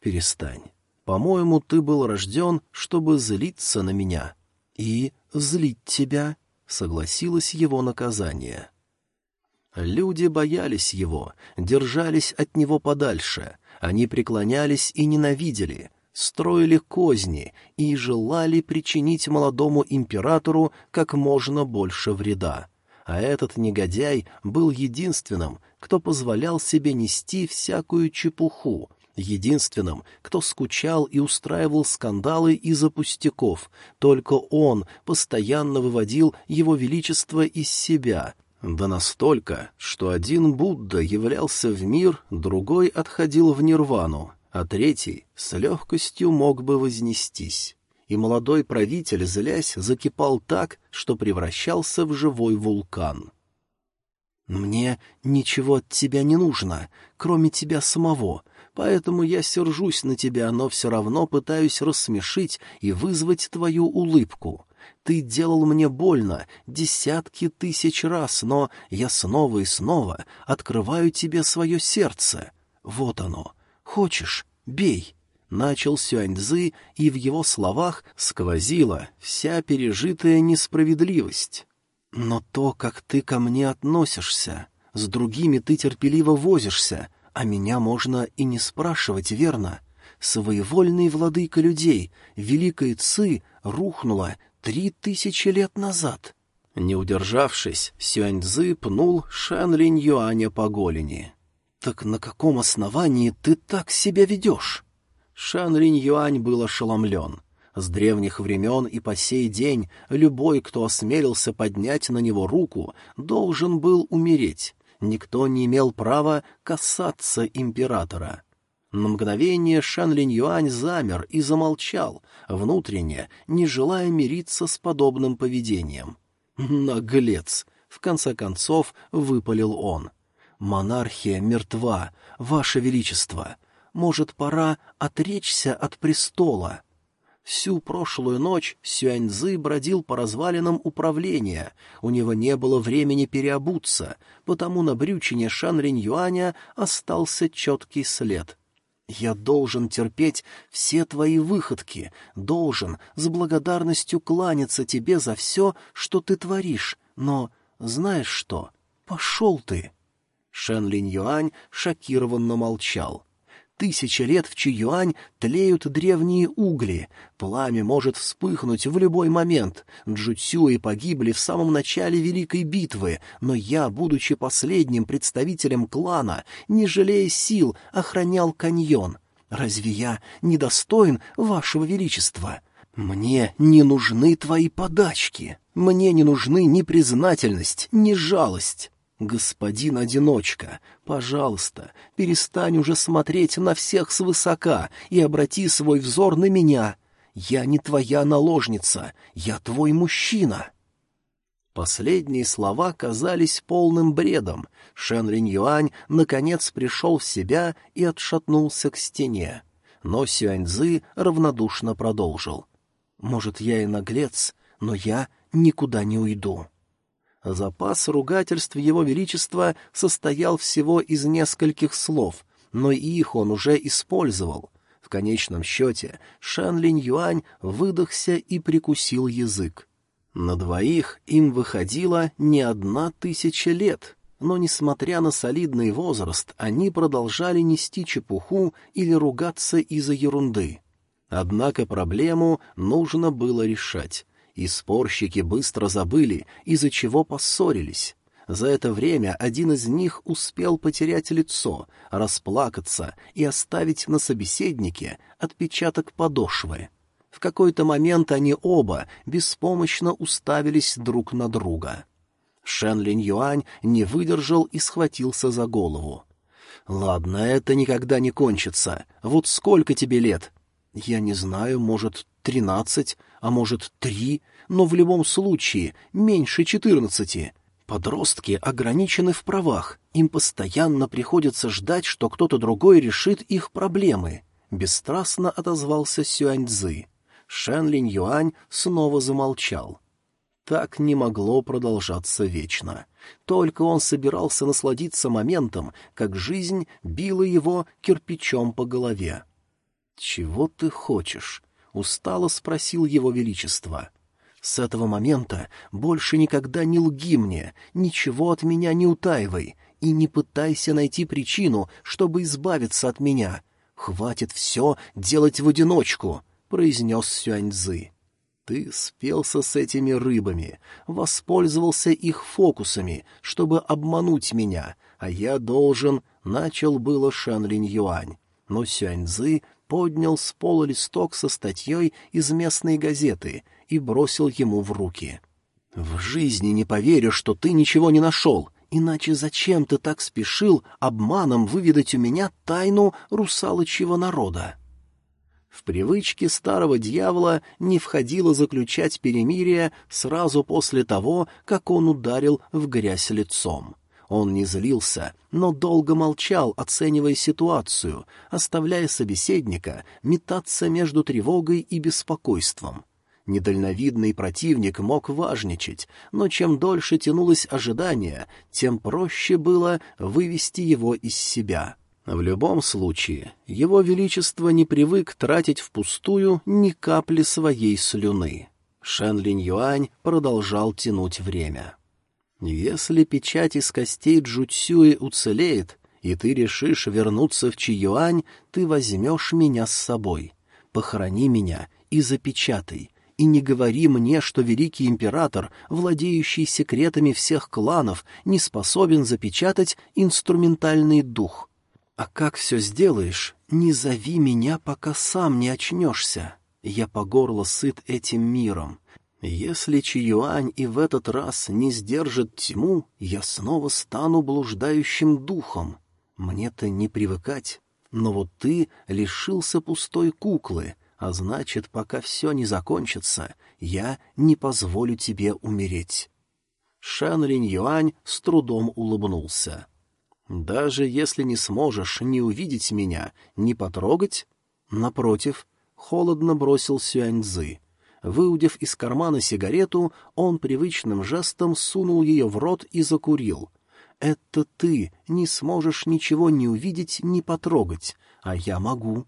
«Перестань. По-моему, ты был рожден, чтобы злиться на меня. И злить тебя», — согласилось его наказание. Люди боялись его, держались от него подальше, они преклонялись и ненавидели — строили козни и желали причинить молодому императору как можно больше вреда. А этот негодяй был единственным, кто позволял себе нести всякую чепуху, единственным, кто скучал и устраивал скандалы из-за пустяков. Только он постоянно выводил его величество из себя — да настолько, что один Будда являлся в мир, другой отходил в нирвану, а третий с легкостью мог бы вознестись. И молодой правитель, злясь, закипал так, что превращался в живой вулкан. «Мне ничего от тебя не нужно, кроме тебя самого, поэтому я сержусь на тебя, но все равно пытаюсь рассмешить и вызвать твою улыбку. Ты делал мне больно десятки тысяч раз, но я снова и снова открываю тебе свое сердце. Вот оно. Хочешь — бей. Начал Сюаньзы, и в его словах сквозила вся пережитая несправедливость. Но то, как ты ко мне относишься, с другими ты терпеливо возишься, а меня можно и не спрашивать, верно? Своевольный владыка людей, великая Ци, рухнула три тысячи лет назад. Не удержавшись, Сюаньцзы пнул Шан Линь Юаня по голени. «Так на каком основании ты так себя ведешь?» Шан Линь Юань был ошеломлен. С древних времен и по сей день любой, кто осмелился поднять на него руку, должен был умереть. Никто не имел права касаться императора. На мгновение Шан Линь Юань замер и замолчал, внутренне, не желая мириться с подобным поведением. «Наглец!» — в конце концов выпалил он. «Монархия мертва, Ваше Величество. Может, пора отречься от престола?» Всю прошлую ночь Сюаньзы бродил по развалинам управления. У него не было времени переобуться, потому на брючине Шан Линь Юаня остался четкий след. Я должен терпеть все твои выходки, должен с благодарностью кланяться тебе за все, что ты творишь, но знаешь что? Пошел ты!» Шен Линь Юань шокированно молчал. Тысяча лет в Чиюань тлеют древние угли. Пламя может вспыхнуть в любой момент. Джуцюи погибли в самом начале Великой битвы, но я, будучи последним представителем клана, не жалея сил, охранял каньон. Разве я недостоин вашего величества? Мне не нужны твои подачки. Мне не нужны ни признательность, ни жалость. «Господин одиночка, пожалуйста, перестань уже смотреть на всех свысока и обрати свой взор на меня. Я не твоя наложница, я твой мужчина». Последние слова казались полным бредом. Шен Линь Юань наконец пришел в себя и отшатнулся к стене. Но Сюаньзы равнодушно продолжил. «Может, я и наглец, но я никуда не уйду». Запас ругательств Его Величества состоял всего из нескольких слов, но их он уже использовал. В конечном счете Шан Линь Юань выдохся и прикусил язык. На двоих им выходило не одна тысяча лет, но, несмотря на солидный возраст, они продолжали нести чепуху или ругаться из-за ерунды. Однако проблему нужно было решать и спорщики быстро забыли, из-за чего поссорились. За это время один из них успел потерять лицо, расплакаться и оставить на собеседнике отпечаток подошвы. В какой-то момент они оба беспомощно уставились друг на друга. Шен Линь Юань не выдержал и схватился за голову. «Ладно, это никогда не кончится. Вот сколько тебе лет?» «Я не знаю, может, тринадцать, а может, три, но в любом случае меньше четырнадцати. Подростки ограничены в правах, им постоянно приходится ждать, что кто-то другой решит их проблемы. Бесстрастно отозвался Сюаньцзы. Шэн Линь Юань снова замолчал. Так не могло продолжаться вечно. Только он собирался насладиться моментом, как жизнь била его кирпичом по голове. «Чего ты хочешь?» — устало спросил его величество. С этого момента больше никогда не лги мне, ничего от меня не утаивай и не пытайся найти причину, чтобы избавиться от меня. Хватит все делать в одиночку, — произнес Сюаньзы. Ты спелся с этими рыбами, воспользовался их фокусами, чтобы обмануть меня, а я должен... — начал было Шан Линь Юань. Но Сюаньзы поднял с пола листок со статьей из местной газеты и бросил ему в руки. «В жизни не поверю, что ты ничего не нашел, иначе зачем ты так спешил обманом выведать у меня тайну русалочьего народа?» В привычке старого дьявола не входило заключать перемирие сразу после того, как он ударил в грязь лицом. Он не злился, но долго молчал, оценивая ситуацию, оставляя собеседника метаться между тревогой и беспокойством. Недальновидный противник мог важничать, но чем дольше тянулось ожидание, тем проще было вывести его из себя. В любом случае, его величество не привык тратить впустую ни капли своей слюны. Шэн Линь Юань продолжал тянуть время. «Если печать из костей Джуцюи уцелеет, и ты решишь вернуться в Чиюань, ты возьмешь меня с собой. Похорони меня и запечатай, и не говори мне, что великий император, владеющий секретами всех кланов, не способен запечатать инструментальный дух. А как все сделаешь, не зови меня, пока сам не очнешься. Я по горло сыт этим миром. Если Чиюань и в этот раз не сдержит тьму, я снова стану блуждающим духом. Мне-то не привыкать. Но вот ты лишился пустой куклы, а значит, пока все не закончится, я не позволю тебе умереть. Шэн Линь Юань с трудом улыбнулся. «Даже если не сможешь ни увидеть меня, ни потрогать...» Напротив, холодно бросил Сюаньзы. Выудив из кармана сигарету, он привычным жестом сунул ее в рот и закурил. «Это ты не сможешь ничего не увидеть, ни потрогать, а я могу».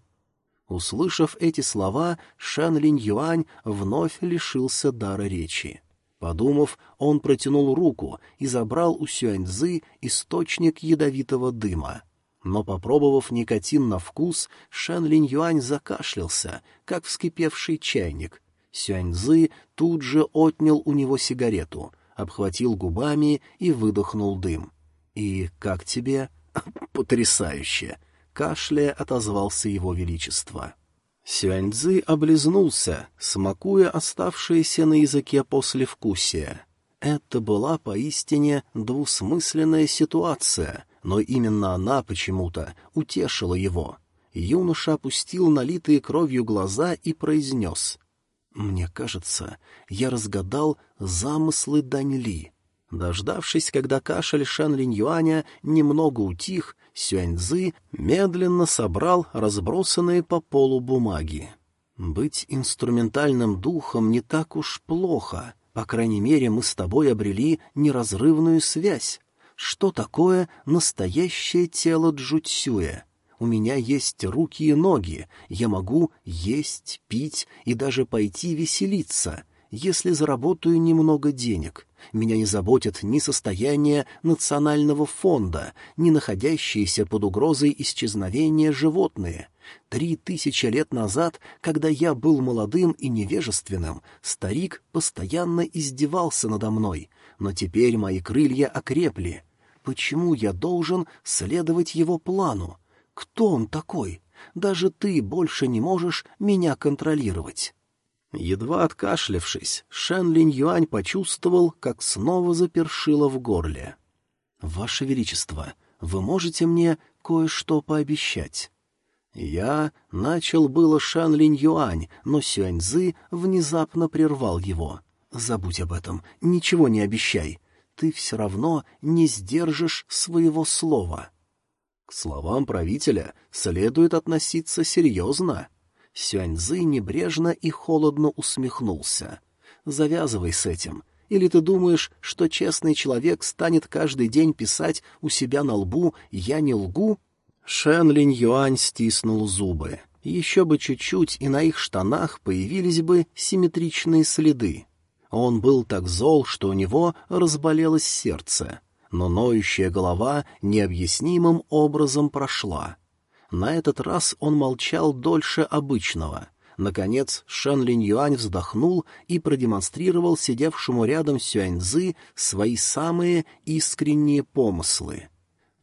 Услышав эти слова, Шэн Линь Юань вновь лишился дара речи. Подумав, он протянул руку и забрал у Сюаньзы источник ядовитого дыма. Но, попробовав никотин на вкус, Шэн Линь Юань закашлялся, как вскипевший чайник. Сюаньзы тут же отнял у него сигарету, обхватил губами и выдохнул дым. «И как тебе?» [laughs] «Потрясающе!» — кашляя отозвался его величество. Сюаньзы облизнулся, смакуя оставшееся на языке послевкусие. Это была поистине двусмысленная ситуация, но именно она почему-то утешила его. Юноша опустил налитые кровью глаза и произнес. «Мне кажется, я разгадал замыслы Даньли». Дождавшись, когда кашель Шан Линь Юаня немного утих, Сюаньзы медленно собрал разбросанные по полу бумаги. «Быть инструментальным духом не так уж плохо. По крайней мере, мы с тобой обрели неразрывную связь. Что такое настоящее тело Джуцюя? У меня есть руки и ноги, я могу есть, пить и даже пойти веселиться, если заработаю немного денег. Меня не заботит ни состояние национального фонда, ни находящиеся под угрозой исчезновения животные. Три тысячи лет назад, когда я был молодым и невежественным, старик постоянно издевался надо мной, но теперь мои крылья окрепли. Почему я должен следовать его плану? Кто он такой? Даже ты больше не можешь меня контролировать. Едва откашлявшись, Шэн Линь Юань почувствовал, как снова запершило в горле. «Ваше Величество, вы можете мне кое-что пообещать?» Я начал было Шан Линь Юань, но Сюаньзы внезапно прервал его. «Забудь об этом, ничего не обещай. Ты все равно не сдержишь своего слова». Словам правителя следует относиться серьезно. Сюаньзы небрежно и холодно усмехнулся. «Завязывай с этим. Или ты думаешь, что честный человек станет каждый день писать у себя на лбу «Я не лгу»?» Шэн Линь Юань стиснул зубы. Еще бы чуть-чуть, и на их штанах появились бы симметричные следы. Он был так зол, что у него разболелось сердце. Но ноющая голова необъяснимым образом прошла — на этот раз он молчал дольше обычного. Наконец Шэн Линь Юань вздохнул и продемонстрировал сидевшему рядом Сюаньзы свои самые искренние помыслы.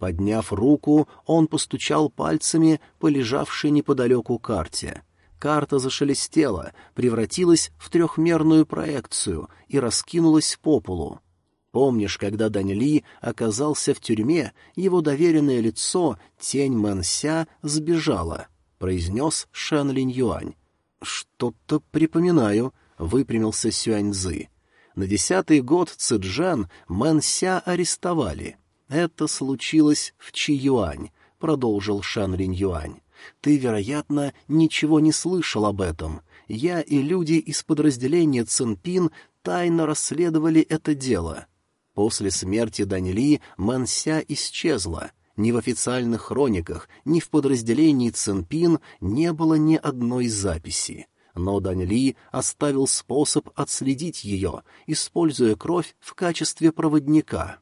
Подняв руку, он постучал пальцами по лежавшей неподалеку карте. Карта зашелестела, превратилась в трехмерную проекцию и раскинулась по полу. Помнишь, когда Даньли оказался в тюрьме, его доверенное лицо, тень Мэнся, сбежала, — произнес Шэн Линь Юань. — Что-то припоминаю, — выпрямился Сюаньзы. На десятый год Цзэджан Мэнся арестовали. Это случилось в Чи-Юань, — продолжил Шэн Линь Юань. Ты, вероятно, ничего не слышал об этом. Я и люди из подразделения Цинпин тайно расследовали это дело. После смерти Даньли Мэнся исчезла. Ни в официальных хрониках, ни в подразделении Цинпин не было ни одной записи. Но Дань Ли оставил способ отследить ее, используя кровь в качестве проводника.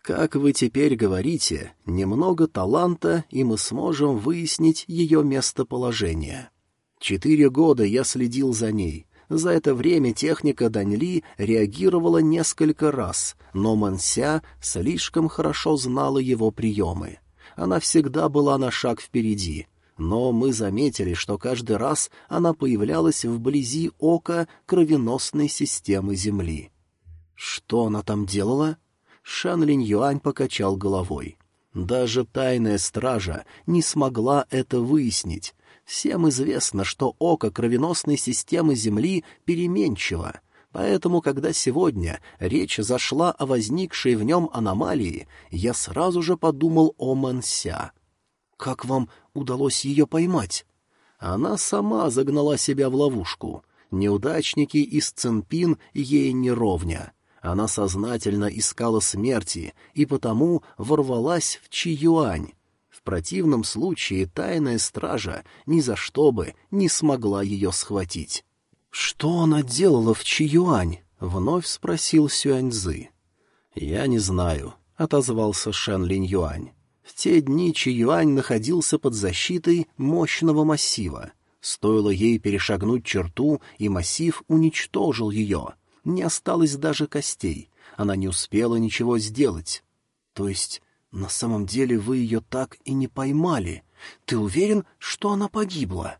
Как вы теперь говорите, немного таланта, и мы сможем выяснить ее местоположение. Четыре года я следил за ней. За это время техника Даньли реагировала несколько раз, но Манся слишком хорошо знала его приемы. Она всегда была на шаг впереди, но мы заметили, что каждый раз она появлялась вблизи ока кровеносной системы Земли. Что она там делала? Шан Линь Юань покачал головой. Даже тайная стража не смогла это выяснить. Всем известно, что око кровеносной системы Земли переменчиво, поэтому, когда сегодня речь зашла о возникшей в нем аномалии, я сразу же подумал о Манся. «Как вам удалось ее поймать?» Она сама загнала себя в ловушку. Неудачники из Цинпин ей не ровня. Она сознательно искала смерти и потому ворвалась в Чиюань. В противном случае тайная стража ни за что бы не смогла ее схватить. «Что она делала в Чиюань?» — вновь спросил Сюаньзы. «Я не знаю», — отозвался Шэн Линь Юань. В те дни Чиюань находился под защитой мощного массива. Стоило ей перешагнуть черту, и массив уничтожил ее — не осталось даже костей. Она не успела ничего сделать. То есть, на самом деле вы ее так и не поймали. Ты уверен, что она погибла?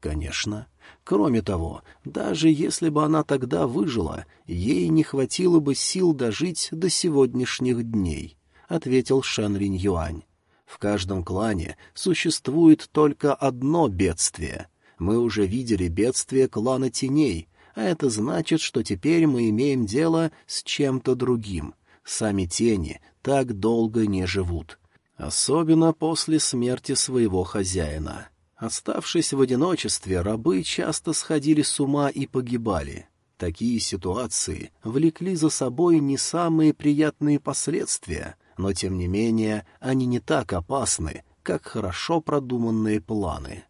Конечно. Кроме того, даже если бы она тогда выжила, ей не хватило бы сил дожить до сегодняшних дней, — ответил Шэн Ринь Юань. В каждом клане существует только одно бедствие. Мы уже видели бедствие клана теней, а это значит, что теперь мы имеем дело с чем-то другим. Сами тени так долго не живут. Особенно после смерти своего хозяина. Оставшись в одиночестве, рабы часто сходили с ума и погибали. Такие ситуации влекли за собой не самые приятные последствия, но, тем не менее, они не так опасны, как хорошо продуманные планы.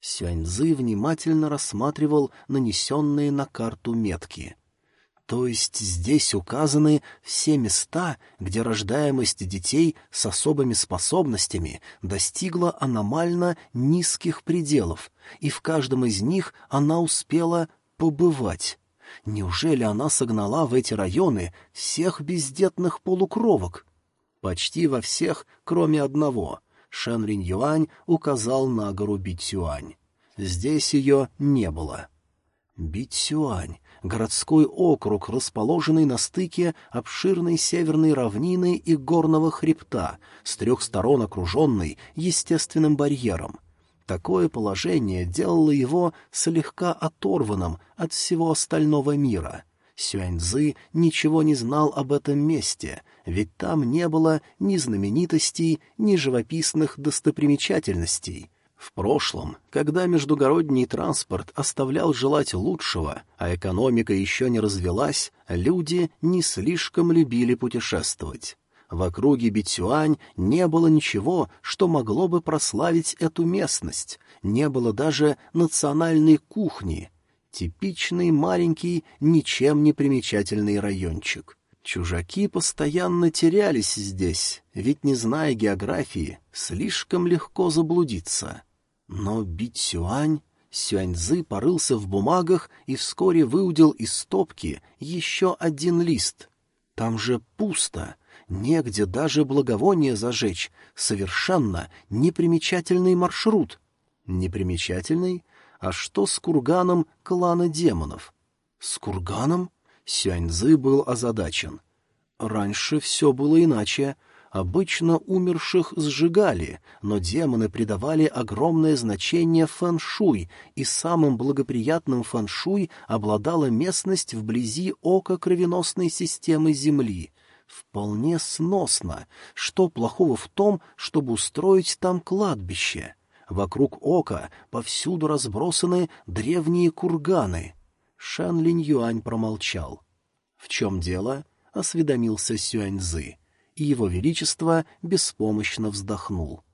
Сюаньзы внимательно рассматривал нанесенные на карту метки. То есть здесь указаны все места, где рождаемость детей с особыми способностями достигла аномально низких пределов, и в каждом из них она успела побывать. Неужели она согнала в эти районы всех бездетных полукровок? Почти во всех, кроме одного — Шэн Ринь Юань указал на гору Битюань. Здесь ее не было. Битюань — городской округ, расположенный на стыке обширной северной равнины и горного хребта, с трех сторон окруженный естественным барьером. Такое положение делало его слегка оторванным от всего остального мира. Сюаньзы ничего не знал об этом месте, ведь там не было ни знаменитостей, ни живописных достопримечательностей. В прошлом, когда междугородний транспорт оставлял желать лучшего, а экономика еще не развелась, люди не слишком любили путешествовать. В округе Битюань не было ничего, что могло бы прославить эту местность, не было даже национальной кухни. Типичный маленький, ничем не примечательный райончик. Чужаки постоянно терялись здесь, ведь, не зная географии, слишком легко заблудиться. Но бить Сюань... Сюаньзы порылся в бумагах и вскоре выудил из стопки еще один лист. Там же пусто, негде даже благовоние зажечь, совершенно непримечательный маршрут. Непримечательный? А что с курганом клана демонов? С курганом? Сюаньзы был озадачен. Раньше все было иначе. Обычно умерших сжигали, но демоны придавали огромное значение фэншуй, и самым благоприятным фэншуй обладала местность вблизи ока кровеносной системы Земли. Вполне сносно. Что плохого в том, чтобы устроить там кладбище? Вокруг ока повсюду разбросаны древние курганы. Шан Линь Юань промолчал. — В чем дело? — осведомился Сюаньзы. И его величество беспомощно вздохнул.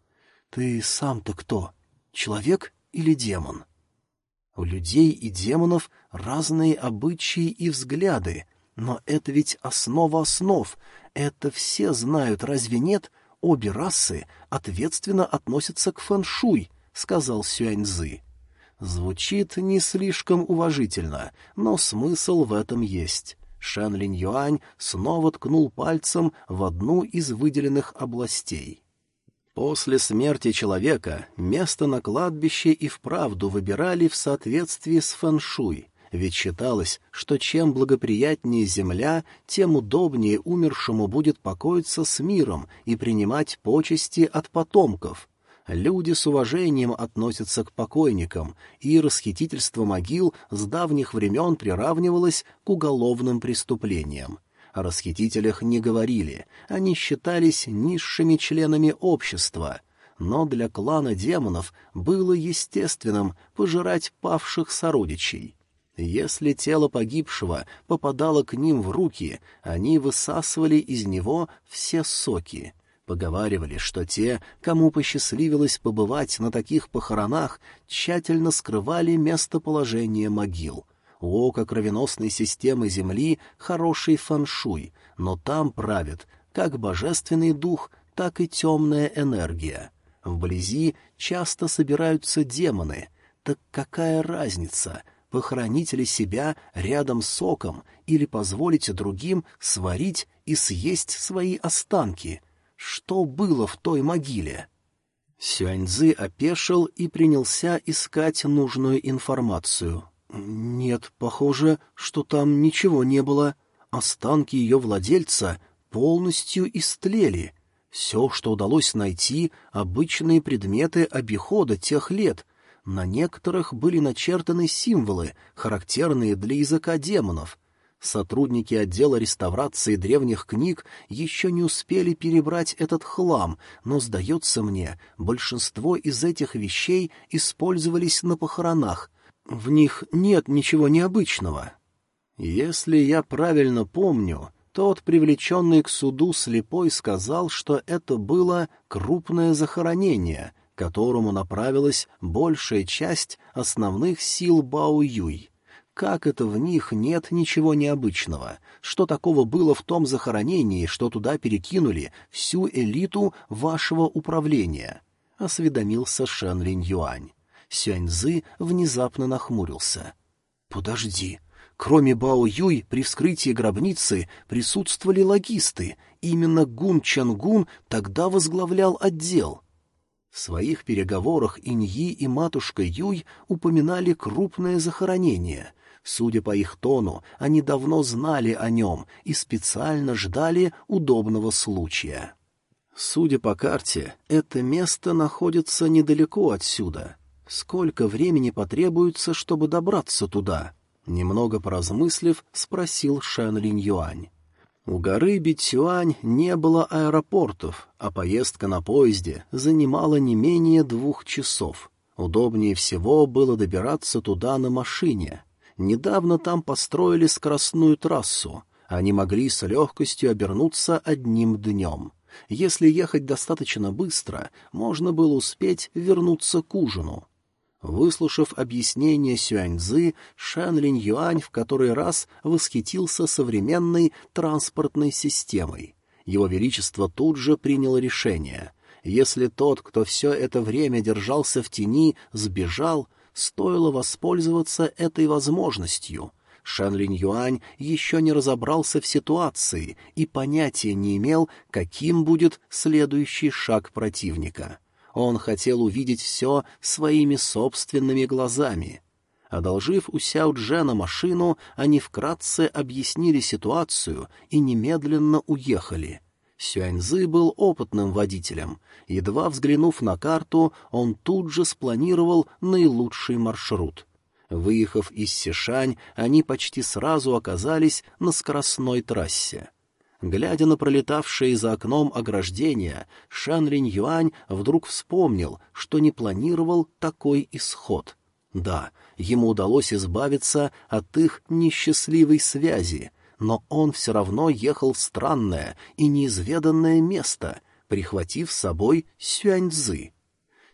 «Ты сам-то кто? Человек или демон?» У людей и демонов разные обычаи и взгляды, но это ведь основа основ. Это все знают, разве нет? Обе расы ответственно относятся к фэншуй, — сказал Сюаньзы. Звучит не слишком уважительно, но смысл в этом есть. Шэн Линь Юань снова ткнул пальцем в одну из выделенных областей. После смерти человека место на кладбище и вправду выбирали в соответствии с фэншуй, ведь считалось, что чем благоприятнее земля, тем удобнее умершему будет покоиться с миром и принимать почести от потомков. Люди с уважением относятся к покойникам, и расхитительство могил с давних времен приравнивалось к уголовным преступлениям. О расхитителях не говорили, они считались низшими членами общества, но для клана демонов было естественным пожирать павших сородичей. Если тело погибшего попадало к ним в руки, они высасывали из него все соки. Поговаривали, что те, кому посчастливилось побывать на таких похоронах, тщательно скрывали местоположение могил — у ока кровеносной системы Земли хороший фаншуй, но там правит как божественный дух, так и темная энергия. Вблизи часто собираются демоны. Так какая разница, похоронить ли себя рядом с оком или позволить другим сварить и съесть свои останки? Что было в той могиле? Сюаньзы опешил и принялся искать нужную информацию. «Нет, похоже, что там ничего не было. Останки ее владельца полностью истлели. Все, что удалось найти, — обычные предметы обихода тех лет. На некоторых были начертаны символы, характерные для языка демонов. Сотрудники отдела реставрации древних книг еще не успели перебрать этот хлам, но, сдается мне, большинство из этих вещей использовались на похоронах — в них нет ничего необычного. Если я правильно помню, тот, привлеченный к суду слепой, сказал, что это было крупное захоронение, к которому направилась большая часть основных сил Бао-Юй. Как это в них нет ничего необычного? Что такого было в том захоронении, что туда перекинули всю элиту вашего управления? — осведомился Шен Линь Юань. Сюаньзы внезапно нахмурился. «Подожди. Кроме Бао Юй, при вскрытии гробницы присутствовали логисты. Именно Гун Чангун тогда возглавлял отдел». В своих переговорах Иньи и матушка Юй упоминали крупное захоронение. Судя по их тону, они давно знали о нем и специально ждали удобного случая. Судя по карте, это место находится недалеко отсюда. Сколько времени потребуется, чтобы добраться туда? Немного поразмыслив, спросил Шэн Линь Юань. У горы Битюань не было аэропортов, а поездка на поезде занимала не менее двух часов. Удобнее всего было добираться туда на машине. Недавно там построили скоростную трассу. Они могли с легкостью обернуться одним днем. Если ехать достаточно быстро, можно было успеть вернуться к ужину. Выслушав объяснение Сюаньзы, Шэн Линь Юань в который раз восхитился современной транспортной системой. Его Величество тут же приняло решение. Если тот, кто все это время держался в тени, сбежал, стоило воспользоваться этой возможностью. Шэн Линь Юань еще не разобрался в ситуации и понятия не имел, каким будет следующий шаг противника. Он хотел увидеть все своими собственными глазами. Одолжив у Сяо Джена машину, они вкратце объяснили ситуацию и немедленно уехали. Сюаньзы был опытным водителем. Едва взглянув на карту, он тут же спланировал наилучший маршрут. Выехав из Сишань, они почти сразу оказались на скоростной трассе. Глядя на пролетавшее за окном ограждение, Шан Линь Юань вдруг вспомнил, что не планировал такой исход. Да, ему удалось избавиться от их несчастливой связи, но он все равно ехал в странное и неизведанное место, прихватив с собой Сюаньзы.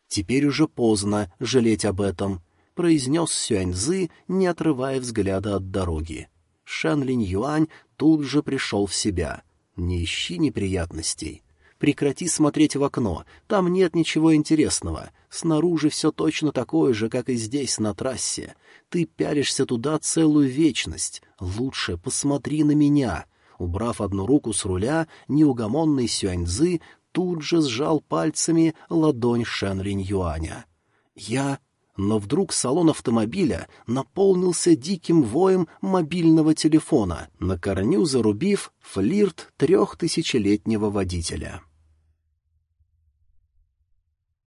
«Теперь уже поздно жалеть об этом», — произнес Сюаньзы, не отрывая взгляда от дороги. Шан Линь Юань тут же пришел в себя. «Не ищи неприятностей. Прекрати смотреть в окно, там нет ничего интересного. Снаружи все точно такое же, как и здесь, на трассе. Ты пялишься туда целую вечность. Лучше посмотри на меня». Убрав одну руку с руля, неугомонный Сюаньзы тут же сжал пальцами ладонь Шенринь Юаня. «Я...» Но вдруг салон автомобиля наполнился диким воем мобильного телефона, на корню зарубив флирт трехтысячелетнего водителя.